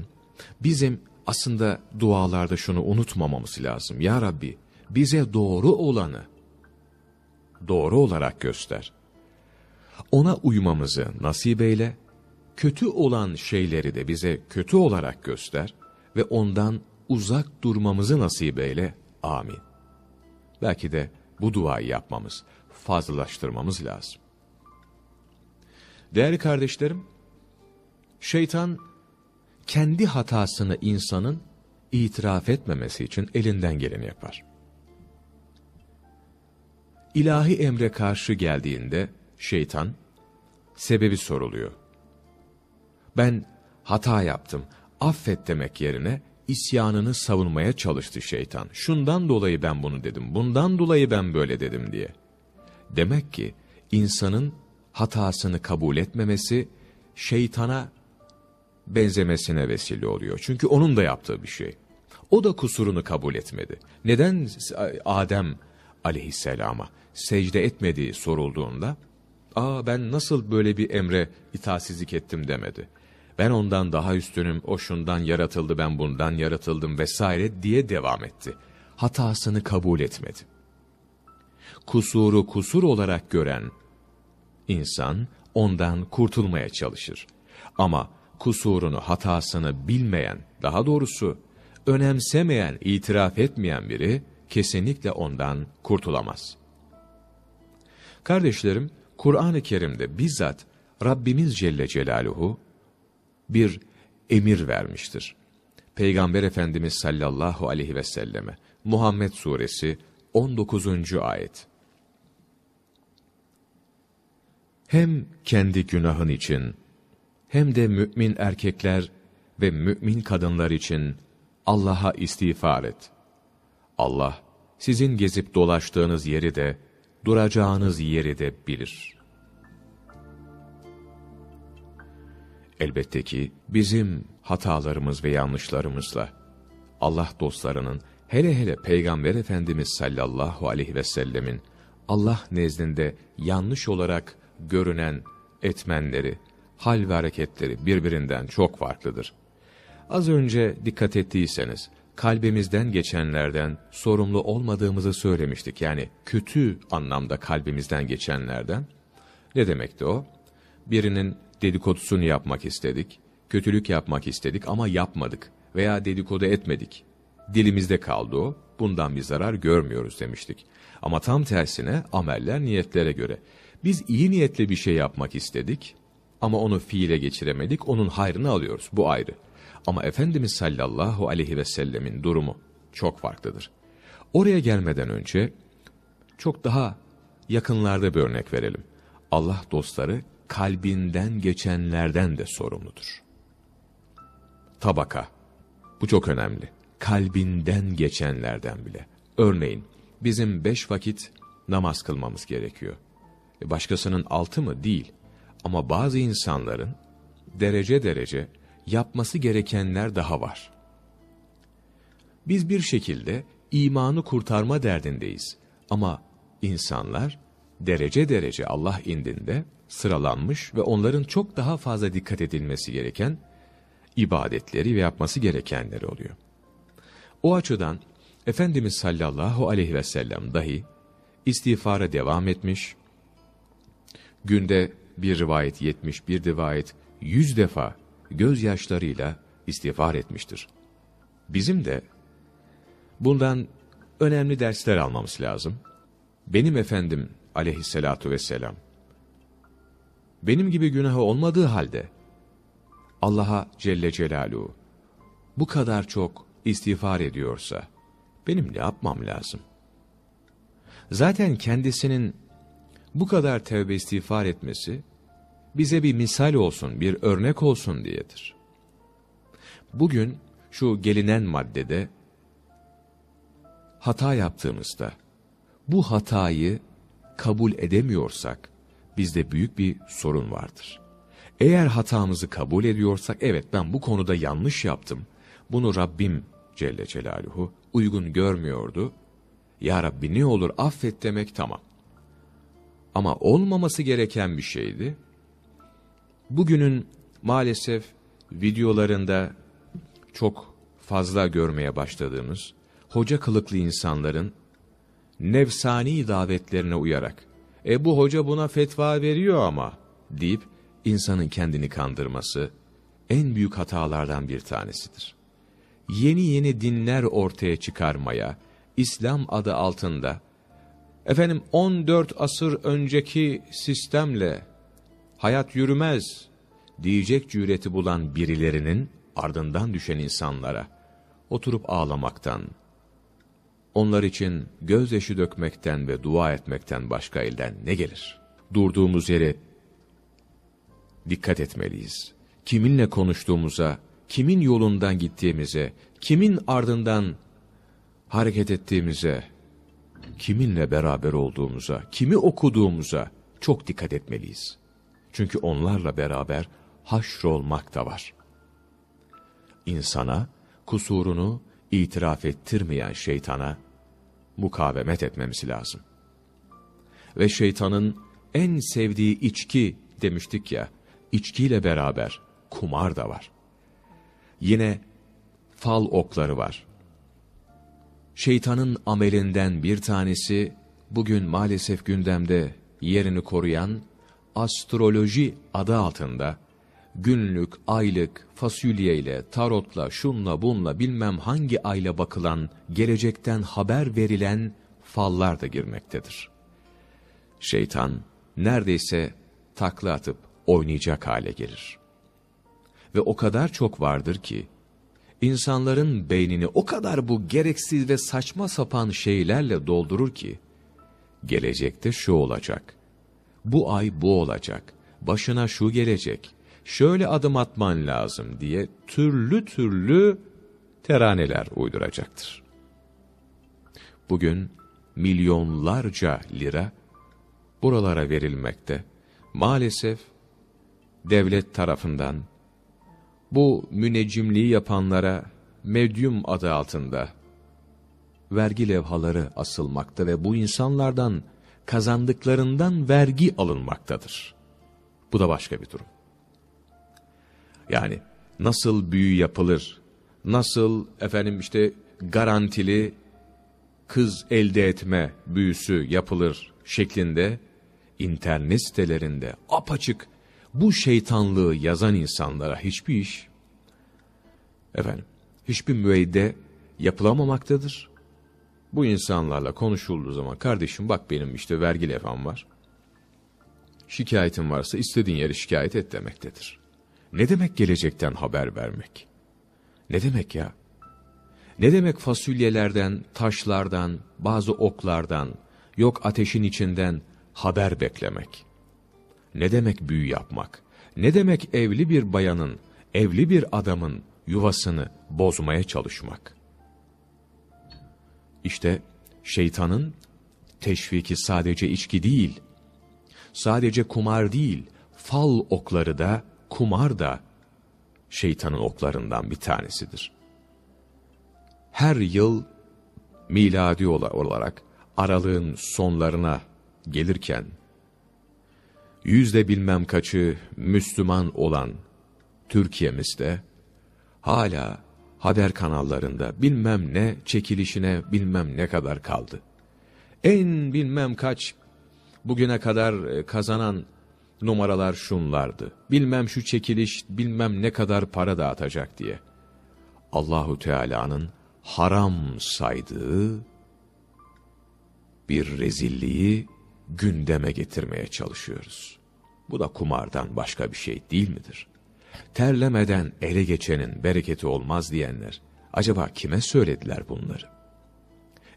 bizim aslında dualarda şunu unutmamamız lazım. Ya Rabbi bize doğru olanı doğru olarak göster. Ona uymamızı nasip eyle, kötü olan şeyleri de bize kötü olarak göster ve ondan uzak durmamızı nasip eyle. Amin. Belki de bu duayı yapmamız, fazlalaştırmamız lazım. Değerli kardeşlerim, şeytan kendi hatasını insanın itiraf etmemesi için elinden geleni yapar. İlahi emre karşı geldiğinde şeytan sebebi soruluyor. Ben hata yaptım, affet demek yerine isyanını savunmaya çalıştı şeytan. Şundan dolayı ben bunu dedim, bundan dolayı ben böyle dedim diye. Demek ki insanın hatasını kabul etmemesi şeytana benzemesine vesile oluyor. Çünkü onun da yaptığı bir şey. O da kusurunu kabul etmedi. Neden Adem aleyhisselama secde etmediği sorulduğunda, ''Aa ben nasıl böyle bir emre itaatsizlik ettim?'' demedi. Ben ondan daha üstünüm, o şundan yaratıldı, ben bundan yaratıldım vesaire diye devam etti. Hatasını kabul etmedi. Kusuru kusur olarak gören insan ondan kurtulmaya çalışır. Ama kusurunu, hatasını bilmeyen, daha doğrusu önemsemeyen, itiraf etmeyen biri kesinlikle ondan kurtulamaz. Kardeşlerim, Kur'an-ı Kerim'de bizzat Rabbimiz Celle Celaluhu bir emir vermiştir. Peygamber Efendimiz sallallahu aleyhi ve selleme Muhammed Suresi 19. ayet. Hem kendi günahın için hem de mümin erkekler ve mümin kadınlar için Allah'a istiğfar et. Allah sizin gezip dolaştığınız yeri de duracağınız yeri de bilir. Elbette ki bizim hatalarımız ve yanlışlarımızla Allah dostlarının hele hele Peygamber Efendimiz sallallahu aleyhi ve sellemin Allah nezdinde yanlış olarak görünen etmenleri, hal ve hareketleri birbirinden çok farklıdır. Az önce dikkat ettiyseniz, kalbimizden geçenlerden sorumlu olmadığımızı söylemiştik. Yani kötü anlamda kalbimizden geçenlerden. Ne demekti o? Birinin dedikodusunu yapmak istedik, kötülük yapmak istedik ama yapmadık veya dedikodu etmedik. Dilimizde kaldı o, bundan bir zarar görmüyoruz demiştik. Ama tam tersine ameller niyetlere göre. Biz iyi niyetli bir şey yapmak istedik ama onu fiile geçiremedik, onun hayrını alıyoruz. Bu ayrı. Ama Efendimiz sallallahu aleyhi ve sellemin durumu çok farklıdır. Oraya gelmeden önce çok daha yakınlarda bir örnek verelim. Allah dostları kalbinden geçenlerden de sorumludur. Tabaka. Bu çok önemli. Kalbinden geçenlerden bile. Örneğin bizim beş vakit namaz kılmamız gerekiyor. E başkasının altı mı? Değil. Ama bazı insanların derece derece yapması gerekenler daha var. Biz bir şekilde imanı kurtarma derdindeyiz. Ama insanlar derece derece Allah indinde sıralanmış ve onların çok daha fazla dikkat edilmesi gereken ibadetleri ve yapması gerekenleri oluyor. O açıdan Efendimiz sallallahu aleyhi ve sellem dahi istiğfara devam etmiş, günde bir rivayet yetmiş, bir rivayet yüz defa gözyaşlarıyla istiğfar etmiştir. Bizim de bundan önemli dersler almamız lazım. Benim efendim aleyhissalatu vesselam, benim gibi günahı olmadığı halde, Allah'a Celle Celaluhu bu kadar çok istiğfar ediyorsa, benim ne yapmam lazım? Zaten kendisinin bu kadar tevbe istiğfar etmesi, bize bir misal olsun, bir örnek olsun diyedir. Bugün şu gelinen maddede hata yaptığımızda bu hatayı kabul edemiyorsak bizde büyük bir sorun vardır. Eğer hatamızı kabul ediyorsak evet ben bu konuda yanlış yaptım. Bunu Rabbim Celle Celaluhu uygun görmüyordu. Ya Rabbi ne olur affet demek tamam. Ama olmaması gereken bir şeydi. Bugünün maalesef videolarında çok fazla görmeye başladığımız hoca kılıklı insanların nefsani davetlerine uyarak e bu hoca buna fetva veriyor ama deyip insanın kendini kandırması en büyük hatalardan bir tanesidir. Yeni yeni dinler ortaya çıkarmaya İslam adı altında efendim 14 asır önceki sistemle hayat yürümez diyecek cüreti bulan birilerinin ardından düşen insanlara oturup ağlamaktan, onlar için gözyaşı dökmekten ve dua etmekten başka elden ne gelir? Durduğumuz yere dikkat etmeliyiz. Kiminle konuştuğumuza, kimin yolundan gittiğimize, kimin ardından hareket ettiğimize, kiminle beraber olduğumuza, kimi okuduğumuza çok dikkat etmeliyiz. Çünkü onlarla beraber haşrolmak da var. İnsana kusurunu itiraf ettirmeyen şeytana mukavemet etmemiz lazım. Ve şeytanın en sevdiği içki demiştik ya, içkiyle beraber kumar da var. Yine fal okları var. Şeytanın amelinden bir tanesi bugün maalesef gündemde yerini koruyan astroloji adı altında günlük, aylık, fasulyeyle, tarotla, şunla bunla bilmem hangi ayla bakılan, gelecekten haber verilen fallar da girmektedir. Şeytan neredeyse takla atıp oynayacak hale gelir. Ve o kadar çok vardır ki, insanların beynini o kadar bu gereksiz ve saçma sapan şeylerle doldurur ki, gelecekte şu olacak, bu ay bu olacak, başına şu gelecek, şöyle adım atman lazım diye türlü türlü teraneler uyduracaktır. Bugün milyonlarca lira buralara verilmekte. Maalesef devlet tarafından bu müneccimliği yapanlara medyum adı altında vergi levhaları asılmakta ve bu insanlardan kazandıklarından vergi alınmaktadır. Bu da başka bir durum. Yani nasıl büyü yapılır, nasıl efendim işte garantili kız elde etme büyüsü yapılır şeklinde internet sitelerinde apaçık bu şeytanlığı yazan insanlara hiçbir iş efendim hiçbir müeyde yapılamamaktadır. Bu insanlarla konuşulduğu zaman kardeşim bak benim işte vergi levham var. Şikayetin varsa istediğin yere şikayet et demektedir. Ne demek gelecekten haber vermek? Ne demek ya? Ne demek fasulyelerden, taşlardan, bazı oklardan, yok ateşin içinden haber beklemek? Ne demek büyü yapmak? Ne demek evli bir bayanın, evli bir adamın yuvasını bozmaya çalışmak? İşte şeytanın teşviki sadece içki değil, sadece kumar değil, fal okları da kumar da şeytanın oklarından bir tanesidir. Her yıl miladi olarak aralığın sonlarına gelirken yüzde bilmem kaçı Müslüman olan Türkiye'mizde hala haber kanallarında bilmem ne çekilişine bilmem ne kadar kaldı. En bilmem kaç bugüne kadar e, kazanan numaralar şunlardı. Bilmem şu çekiliş bilmem ne kadar para dağıtacak diye. Allahu Teala'nın haram saydığı bir rezilliği gündeme getirmeye çalışıyoruz. Bu da kumardan başka bir şey değil midir? Terlemeden ele geçenin bereketi olmaz diyenler, acaba kime söylediler bunları?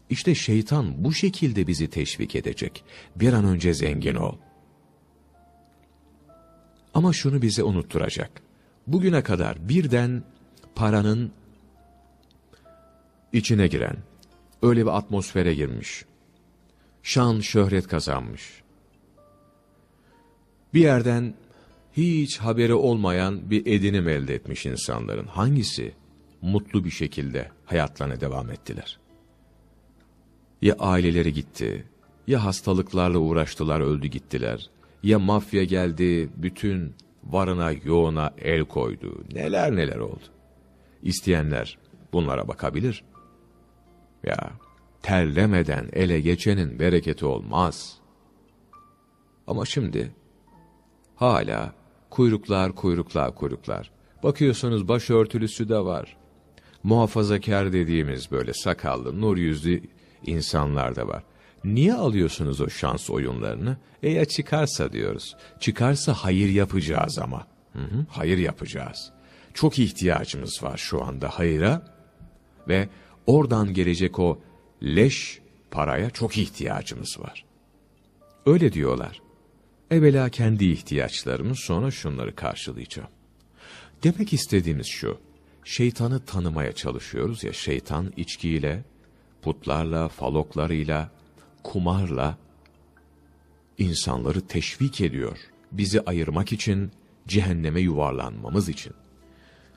İşte şeytan bu şekilde bizi teşvik edecek. Bir an önce zengin ol. Ama şunu bize unutturacak. Bugüne kadar birden paranın içine giren, öyle bir atmosfere girmiş, şan şöhret kazanmış. Bir yerden hiç haberi olmayan bir edinim elde etmiş insanların hangisi mutlu bir şekilde hayatlarına devam ettiler? Ya aileleri gitti, ya hastalıklarla uğraştılar öldü gittiler, ya mafya geldi bütün varına yoğuna el koydu, neler neler oldu. İsteyenler bunlara bakabilir. Ya terlemeden ele geçenin bereketi olmaz. Ama şimdi hala kuyruklar kuyruklar kuyruklar. Bakıyorsunuz başörtülüsü de var. Muhafazakar dediğimiz böyle sakallı, nur yüzlü insanlar da var. Niye alıyorsunuz o şans oyunlarını? E ya çıkarsa diyoruz. Çıkarsa hayır yapacağız ama. Hı hı, hayır yapacağız. Çok ihtiyacımız var şu anda hayıra. Ve oradan gelecek o leş paraya çok ihtiyacımız var. Öyle diyorlar. Evvela kendi ihtiyaçlarımız sonra şunları karşılayacağım. Demek istediğimiz şu. Şeytanı tanımaya çalışıyoruz ya şeytan içkiyle, putlarla, faloklarıyla, kumarla insanları teşvik ediyor. Bizi ayırmak için, cehenneme yuvarlanmamız için.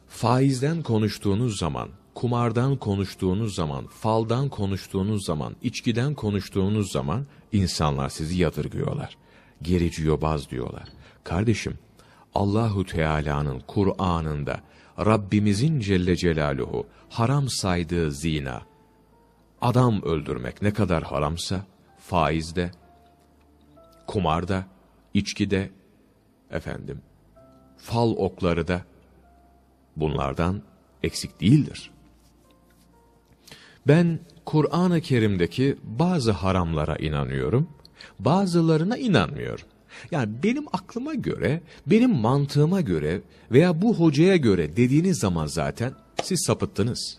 Faizden konuştuğunuz zaman, kumardan konuştuğunuz zaman, faldan konuştuğunuz zaman, içkiden konuştuğunuz zaman insanlar sizi yadırgıyorlar. Gerici yobaz diyorlar. Kardeşim, Allahu Teala'nın Kur'an'ında Rabbimizin Celle Celaluhu haram saydığı zina, adam öldürmek ne kadar haramsa, faizde, kumarda, içkide, efendim, fal okları da bunlardan eksik değildir. Ben Kur'an-ı Kerim'deki bazı haramlara inanıyorum, bazılarına inanmıyorum. Yani benim aklıma göre, benim mantığıma göre veya bu hocaya göre dediğiniz zaman zaten siz sapıttınız.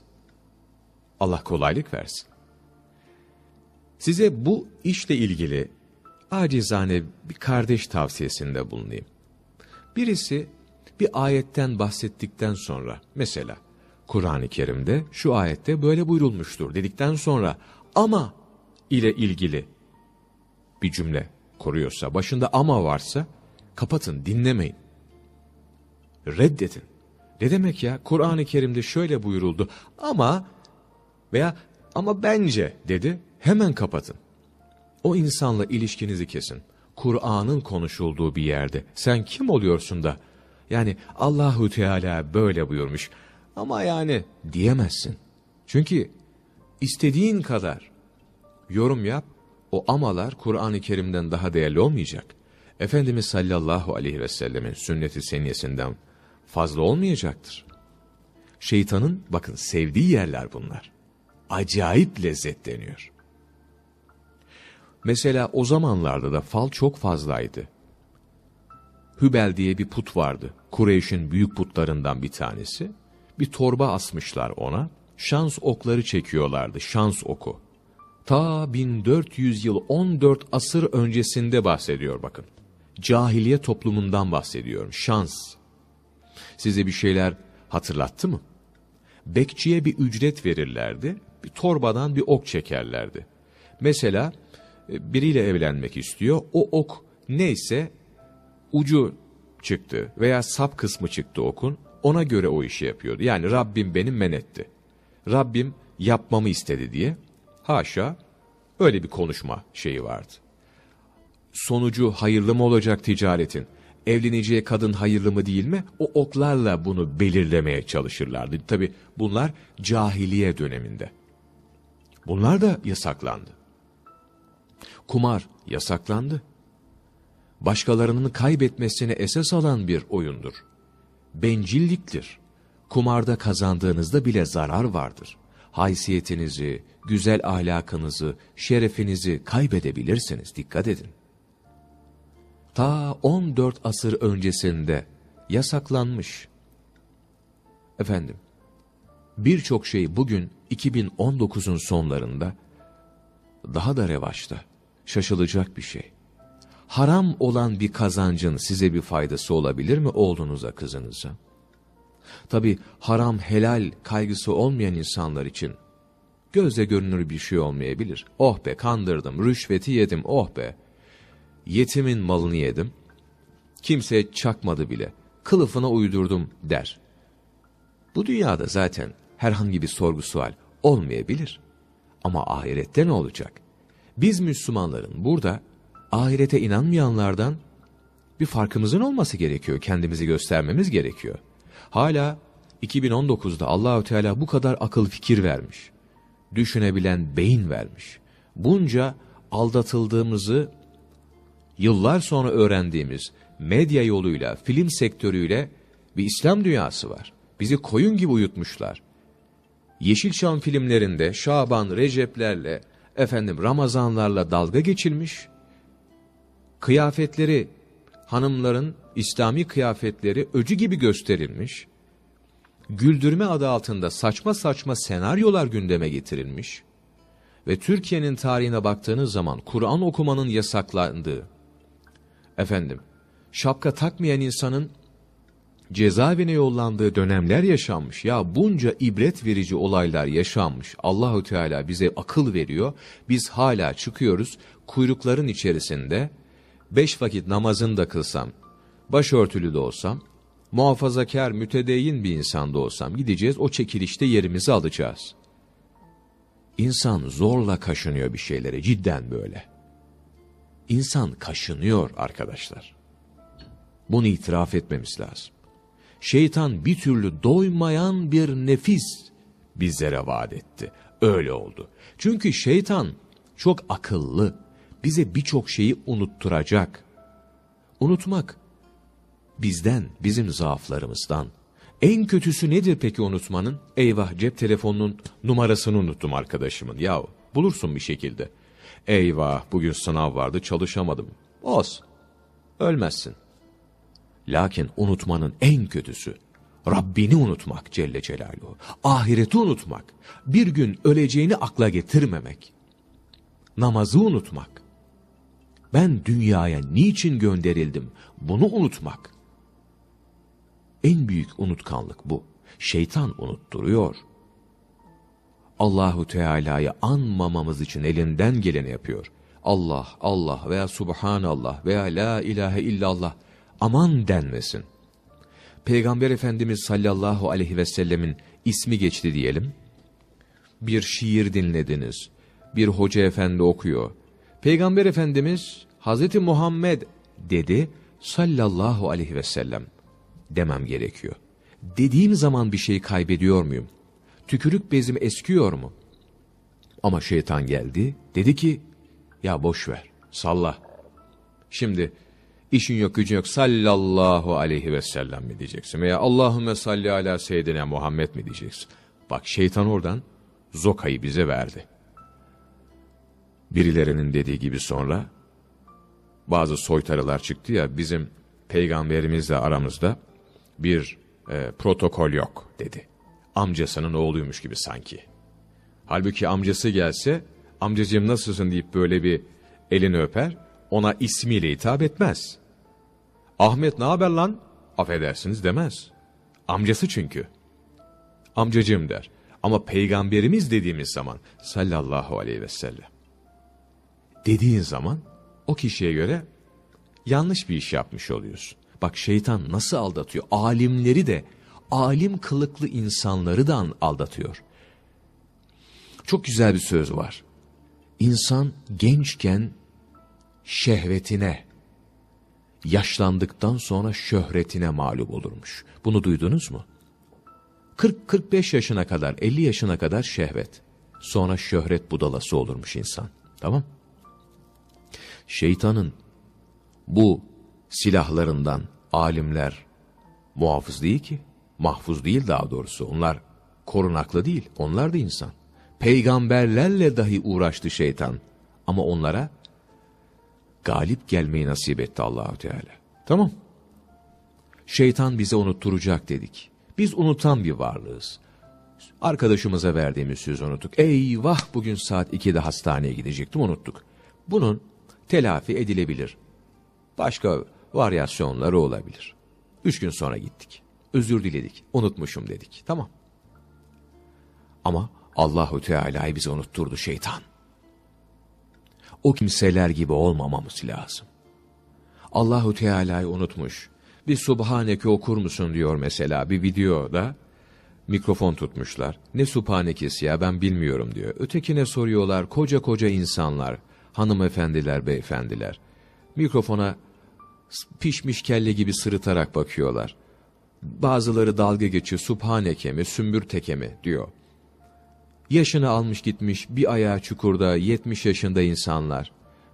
Allah kolaylık versin. Size bu işle ilgili acizane bir kardeş tavsiyesinde bulunayım. Birisi bir ayetten bahsettikten sonra mesela Kur'an-ı Kerim'de şu ayette böyle buyurulmuştur dedikten sonra ama ile ilgili bir cümle koruyorsa, başında ama varsa kapatın, dinlemeyin. Reddedin. Ne demek ya? Kur'an-ı Kerim'de şöyle buyuruldu ama veya ama bence dedi. Hemen kapatın. O insanla ilişkinizi kesin. Kur'an'ın konuşulduğu bir yerde sen kim oluyorsun da yani Allahu Teala böyle buyurmuş ama yani diyemezsin. Çünkü istediğin kadar yorum yap o amalar Kur'an-ı Kerim'den daha değerli olmayacak. Efendimiz sallallahu aleyhi ve sellemin sünneti seniyesinden fazla olmayacaktır. Şeytanın bakın sevdiği yerler bunlar. Acayip lezzetleniyor. Mesela o zamanlarda da fal çok fazlaydı. Hübel diye bir put vardı. Kureyş'in büyük putlarından bir tanesi. Bir torba asmışlar ona. Şans okları çekiyorlardı. Şans oku. Ta 1400 yıl 14 asır öncesinde bahsediyor bakın. Cahiliye toplumundan bahsediyorum. Şans. Size bir şeyler hatırlattı mı? Bekçiye bir ücret verirlerdi. Bir torbadan bir ok çekerlerdi. Mesela e, biriyle evlenmek istiyor. O ok neyse ucu çıktı veya sap kısmı çıktı okun. Ona göre o işi yapıyordu. Yani Rabbim benim men etti. Rabbim yapmamı istedi diye. Haşa öyle bir konuşma şeyi vardı. sonucu hayırlı mı olacak ticaretin? Evleneceği kadın hayırlı mı değil mi? O oklarla bunu belirlemeye çalışırlardı. Tabi bunlar cahiliye döneminde. Bunlar da yasaklandı. Kumar yasaklandı. Başkalarının kaybetmesini esas alan bir oyundur. Bencilliktir. Kumarda kazandığınızda bile zarar vardır. Haysiyetinizi, güzel ahlakınızı, şerefinizi kaybedebilirsiniz. Dikkat edin. Ta 14 asır öncesinde yasaklanmış. Efendim, birçok şey bugün 2019'un sonlarında daha da revaçta. Şaşılacak bir şey. Haram olan bir kazancın size bir faydası olabilir mi oğlunuza, kızınıza? Tabi haram helal kaygısı olmayan insanlar için gözle görünür bir şey olmayabilir. Oh be kandırdım, rüşveti yedim, oh be. Yetimin malını yedim. Kimse çakmadı bile. Kılıfına uydurdum der. Bu dünyada zaten herhangi bir sorgu sual olmayabilir. Ama ahirette ne olacak? Biz Müslümanların burada ahirete inanmayanlardan bir farkımızın olması gerekiyor. Kendimizi göstermemiz gerekiyor. Hala 2019'da Allahü Teala bu kadar akıl fikir vermiş. Düşünebilen beyin vermiş. Bunca aldatıldığımızı yıllar sonra öğrendiğimiz medya yoluyla, film sektörüyle bir İslam dünyası var. Bizi koyun gibi uyutmuşlar. Yeşilçam filmlerinde Şaban, Receplerle, efendim Ramazanlarla dalga geçilmiş. Kıyafetleri, hanımların İslami kıyafetleri öcü gibi gösterilmiş. Güldürme adı altında saçma saçma senaryolar gündeme getirilmiş. Ve Türkiye'nin tarihine baktığınız zaman Kur'an okumanın yasaklandığı, efendim, şapka takmayan insanın cezaevine yollandığı dönemler yaşanmış. Ya bunca ibret verici olaylar yaşanmış. Allahu Teala bize akıl veriyor. Biz hala çıkıyoruz kuyrukların içerisinde beş vakit namazını da kılsam, başörtülü de olsam, muhafazakar, mütedeyyin bir insan da olsam gideceğiz o çekilişte yerimizi alacağız. İnsan zorla kaşınıyor bir şeylere cidden böyle. İnsan kaşınıyor arkadaşlar. Bunu itiraf etmemiz lazım şeytan bir türlü doymayan bir nefis bizlere vaat etti. Öyle oldu. Çünkü şeytan çok akıllı. Bize birçok şeyi unutturacak. Unutmak bizden, bizim zaaflarımızdan. En kötüsü nedir peki unutmanın? Eyvah cep telefonunun numarasını unuttum arkadaşımın. Yahu bulursun bir şekilde. Eyvah bugün sınav vardı çalışamadım. Olsun. Ölmezsin. Lakin unutmanın en kötüsü Rabbini unutmak Celle Celaluhu. Ahireti unutmak. Bir gün öleceğini akla getirmemek. Namazı unutmak. Ben dünyaya niçin gönderildim? Bunu unutmak. En büyük unutkanlık bu. Şeytan unutturuyor. Allahu Teala'yı anmamamız için elinden geleni yapıyor. Allah, Allah veya Subhanallah veya La ilahe illallah aman denmesin. Peygamber Efendimiz sallallahu aleyhi ve sellemin ismi geçti diyelim. Bir şiir dinlediniz. Bir hoca efendi okuyor. Peygamber Efendimiz Hazreti Muhammed dedi sallallahu aleyhi ve sellem demem gerekiyor. Dediğim zaman bir şey kaybediyor muyum? Tükürük bezim eskiyor mu? Ama şeytan geldi dedi ki ya boş ver salla. Şimdi İşin yok gücün yok sallallahu aleyhi ve sellem mi diyeceksin veya Allahümme salli ala seyyidine Muhammed mi diyeceksin. Bak şeytan oradan zokayı bize verdi. Birilerinin dediği gibi sonra bazı soytarılar çıktı ya bizim peygamberimizle aramızda bir e, protokol yok dedi. Amcasının oğluymuş gibi sanki. Halbuki amcası gelse amcacığım nasılsın deyip böyle bir elini öper ona ismiyle hitap etmez. Ahmet ne haber lan? Affedersiniz demez. Amcası çünkü. Amcacığım der. Ama peygamberimiz dediğimiz zaman sallallahu aleyhi ve sellem. Dediğin zaman o kişiye göre yanlış bir iş yapmış oluyorsun. Bak şeytan nasıl aldatıyor? Alimleri de, alim kılıklı insanları da aldatıyor. Çok güzel bir söz var. İnsan gençken şehvetine, yaşlandıktan sonra şöhretine mağlup olurmuş. Bunu duydunuz mu? 40-45 yaşına kadar, 50 yaşına kadar şehvet. Sonra şöhret budalası olurmuş insan. Tamam? Şeytanın bu silahlarından alimler muhafız değil ki. Mahfuz değil daha doğrusu. Onlar korunaklı değil. Onlar da insan. Peygamberlerle dahi uğraştı şeytan. Ama onlara galip gelmeyi nasip etti Allahu Teala. Tamam. Şeytan bize unutturacak dedik. Biz unutan bir varlığız. Arkadaşımıza verdiğimiz sözü unuttuk. Eyvah bugün saat 2'de hastaneye gidecektim unuttuk. Bunun telafi edilebilir. Başka varyasyonları olabilir. Üç gün sonra gittik. Özür diledik. Unutmuşum dedik. Tamam. Ama Allahu Teala'yı bize unutturdu şeytan. O kimseler gibi olmamamız lazım. Allahu Teala'yı unutmuş. Bir Subhaneke okur musun diyor mesela bir videoda. Mikrofon tutmuşlar. Ne Subhanekesi ya ben bilmiyorum diyor. Ötekine soruyorlar koca koca insanlar. Hanımefendiler, beyefendiler. Mikrofona pişmiş kelle gibi sırıtarak bakıyorlar. Bazıları dalga geçiyor. Subhaneke mi, sümbür teke mi diyor. Yaşını almış gitmiş bir ayağı çukurda 70 yaşında insanlar.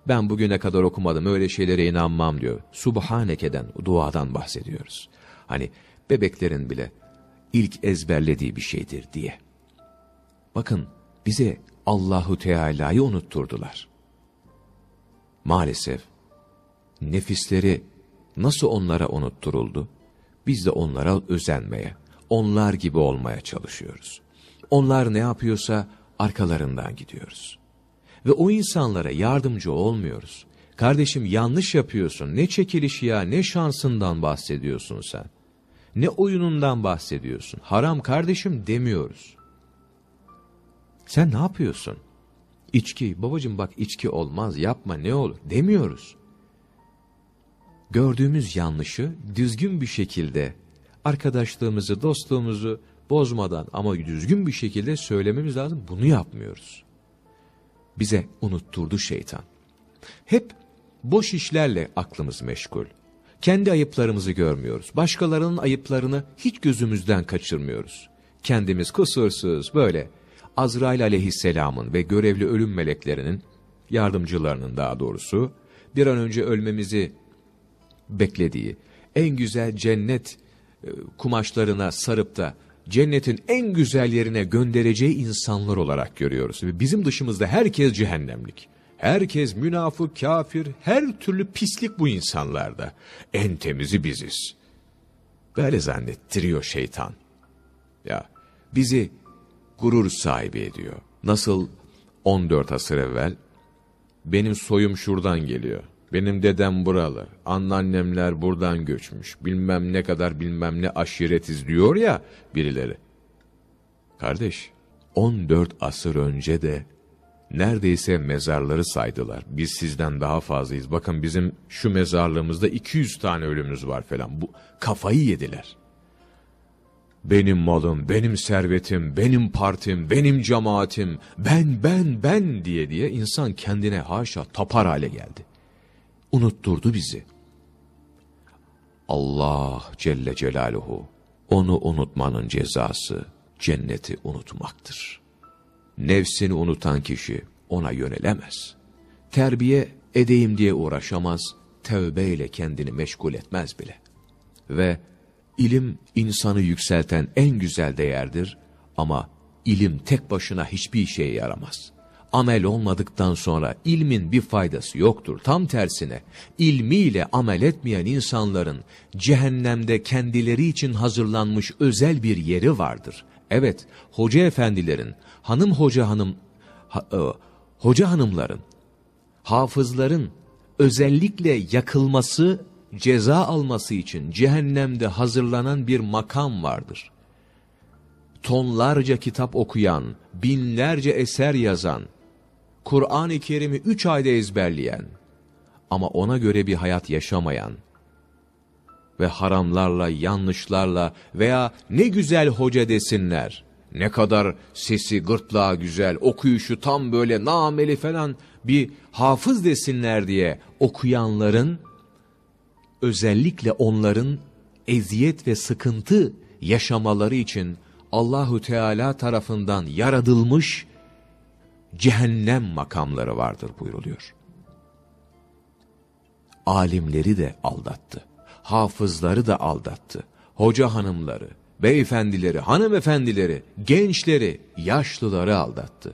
Ben bugüne kadar okumadım öyle şeylere inanmam diyor. Subhaneke'den, duadan bahsediyoruz. Hani bebeklerin bile ilk ezberlediği bir şeydir diye. Bakın bize Allahu Teala'yı unutturdular. Maalesef nefisleri nasıl onlara unutturuldu? Biz de onlara özenmeye, onlar gibi olmaya çalışıyoruz. Onlar ne yapıyorsa arkalarından gidiyoruz. Ve o insanlara yardımcı olmuyoruz. Kardeşim yanlış yapıyorsun. Ne çekiliş ya ne şansından bahsediyorsun sen. Ne oyunundan bahsediyorsun. Haram kardeşim demiyoruz. Sen ne yapıyorsun? İçki, babacım bak içki olmaz yapma ne olur demiyoruz. Gördüğümüz yanlışı düzgün bir şekilde arkadaşlığımızı, dostluğumuzu bozmadan ama düzgün bir şekilde söylememiz lazım. Bunu yapmıyoruz. Bize unutturdu şeytan. Hep boş işlerle aklımız meşgul. Kendi ayıplarımızı görmüyoruz. Başkalarının ayıplarını hiç gözümüzden kaçırmıyoruz. Kendimiz kusursuz böyle Azrail aleyhisselamın ve görevli ölüm meleklerinin yardımcılarının daha doğrusu bir an önce ölmemizi beklediği en güzel cennet e, kumaşlarına sarıp da cennetin en güzel yerine göndereceği insanlar olarak görüyoruz. Bizim dışımızda herkes cehennemlik. Herkes münafık, kafir, her türlü pislik bu insanlarda. En temizi biziz. Böyle zannettiriyor şeytan. Ya bizi gurur sahibi ediyor. Nasıl 14 asır evvel benim soyum şuradan geliyor. Benim dedem buralı, anneannemler buradan göçmüş, bilmem ne kadar bilmem ne aşiretiz diyor ya birileri. Kardeş, 14 asır önce de neredeyse mezarları saydılar. Biz sizden daha fazlayız. Bakın bizim şu mezarlığımızda 200 tane ölümümüz var falan. Bu kafayı yediler. Benim malım, benim servetim, benim partim, benim cemaatim, ben, ben, ben diye diye insan kendine haşa tapar hale geldi unutturdu bizi. Allah Celle Celaluhu onu unutmanın cezası cenneti unutmaktır. Nefsini unutan kişi ona yönelemez. Terbiye edeyim diye uğraşamaz, tövbeyle kendini meşgul etmez bile. Ve ilim insanı yükselten en güzel değerdir ama ilim tek başına hiçbir şeye yaramaz amel olmadıktan sonra ilmin bir faydası yoktur. Tam tersine ilmiyle amel etmeyen insanların cehennemde kendileri için hazırlanmış özel bir yeri vardır. Evet, hoca efendilerin, hanım hoca hanım, ha, e, hoca hanımların, hafızların özellikle yakılması, ceza alması için cehennemde hazırlanan bir makam vardır. Tonlarca kitap okuyan, binlerce eser yazan, Kur'an-ı Kerim'i üç ayda ezberleyen ama ona göre bir hayat yaşamayan ve haramlarla, yanlışlarla veya ne güzel hoca desinler, ne kadar sesi gırtlağı güzel, okuyuşu tam böyle nameli falan bir hafız desinler diye okuyanların, özellikle onların eziyet ve sıkıntı yaşamaları için Allahu Teala tarafından yaratılmış cehennem makamları vardır buyruluyor. Alimleri de aldattı. Hafızları da aldattı. Hoca hanımları, beyefendileri, hanımefendileri, gençleri, yaşlıları aldattı.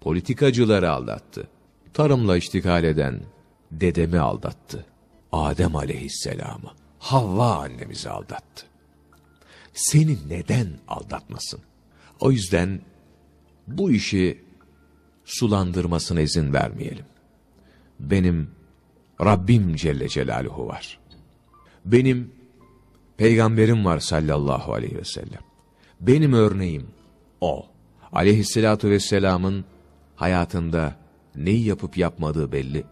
Politikacıları aldattı. Tarımla iştikal eden dedemi aldattı. Adem aleyhisselamı, Havva annemizi aldattı. Seni neden aldatmasın? O yüzden bu işi sulandırmasına izin vermeyelim. Benim Rabbim Celle Celaluhu var. Benim peygamberim var sallallahu aleyhi ve sellem. Benim örneğim o. Aleyhissalatu vesselamın hayatında neyi yapıp yapmadığı belli.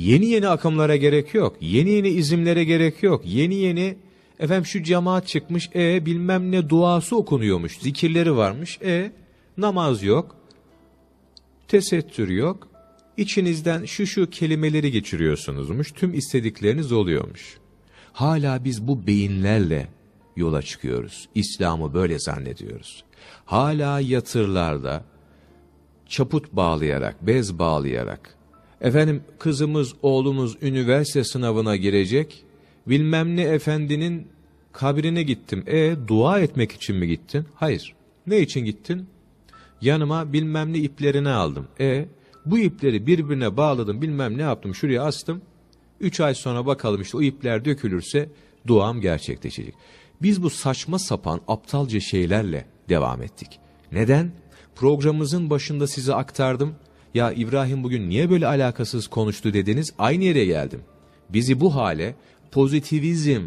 Yeni yeni akımlara gerek yok. Yeni yeni izimlere gerek yok. Yeni yeni efendim şu cemaat çıkmış e bilmem ne duası okunuyormuş. Zikirleri varmış. E namaz yok. Tesettür yok. İçinizden şu şu kelimeleri geçiriyorsunuzmuş. Tüm istedikleriniz oluyormuş. Hala biz bu beyinlerle yola çıkıyoruz. İslam'ı böyle zannediyoruz. Hala yatırlarda çaput bağlayarak, bez bağlayarak, efendim kızımız, oğlumuz üniversite sınavına girecek, bilmem ne efendinin kabrine gittim. E dua etmek için mi gittin? Hayır. Ne için gittin? Yanıma bilmem ne iplerini aldım. E bu ipleri birbirine bağladım bilmem ne yaptım şuraya astım. Üç ay sonra bakalım işte o ipler dökülürse duam gerçekleşecek. Biz bu saçma sapan aptalca şeylerle devam ettik. Neden? Programımızın başında size aktardım. Ya İbrahim bugün niye böyle alakasız konuştu dediniz aynı yere geldim. Bizi bu hale pozitivizm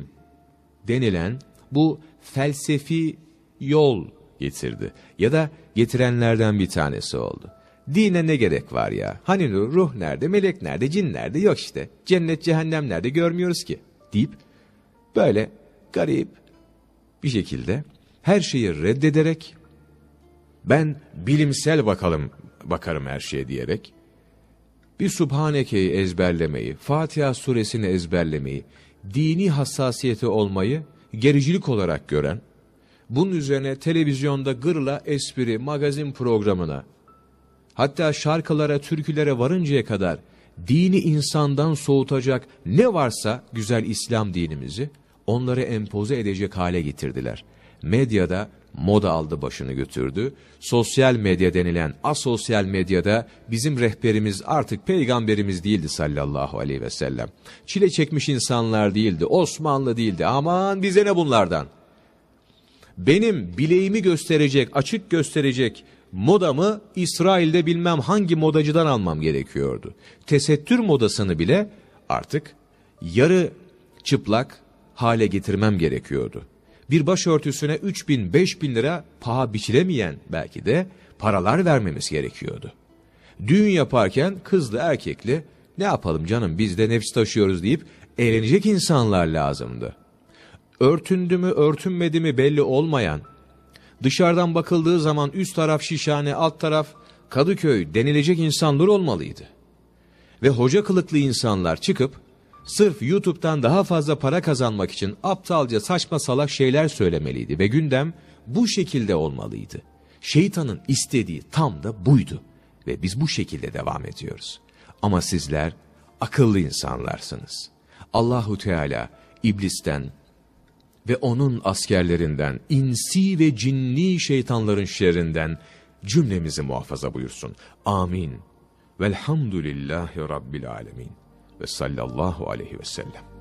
denilen bu felsefi yol getirdi. Ya da getirenlerden bir tanesi oldu. Dine ne gerek var ya? Hani ruh nerede, melek nerede, cin nerede? Yok işte. Cennet, cehennem nerede görmüyoruz ki. Deyip böyle garip bir şekilde her şeyi reddederek ben bilimsel bakalım bakarım her şeye diyerek bir Subhaneke'yi ezberlemeyi, Fatiha suresini ezberlemeyi, dini hassasiyeti olmayı gericilik olarak gören, bunun üzerine televizyonda gırla espri, magazin programına, hatta şarkılara, türkülere varıncaya kadar dini insandan soğutacak ne varsa güzel İslam dinimizi onları empoze edecek hale getirdiler. Medyada moda aldı başını götürdü. Sosyal medya denilen asosyal medyada bizim rehberimiz artık peygamberimiz değildi sallallahu aleyhi ve sellem. Çile çekmiş insanlar değildi, Osmanlı değildi. Aman bize ne bunlardan? Benim bileğimi gösterecek, açık gösterecek modamı İsrail'de bilmem hangi modacıdan almam gerekiyordu. Tesettür modasını bile artık yarı çıplak hale getirmem gerekiyordu bir başörtüsüne 3 bin 5 bin lira paha biçilemeyen belki de paralar vermemiz gerekiyordu. Düğün yaparken kızlı erkekli ne yapalım canım biz de nefs taşıyoruz deyip eğlenecek insanlar lazımdı. Örtündü mü örtünmedi mi belli olmayan, dışarıdan bakıldığı zaman üst taraf Şişhane alt taraf Kadıköy denilecek insanlar olmalıydı. Ve hoca kılıklı insanlar çıkıp sırf YouTube'dan daha fazla para kazanmak için aptalca saçma salak şeyler söylemeliydi ve gündem bu şekilde olmalıydı. Şeytanın istediği tam da buydu ve biz bu şekilde devam ediyoruz. Ama sizler akıllı insanlarsınız. Allahu Teala iblisten ve onun askerlerinden, insi ve cinni şeytanların şerrinden cümlemizi muhafaza buyursun. Amin. Velhamdülillahi Rabbil Alemin ve sallallahu aleyhi ve sellem.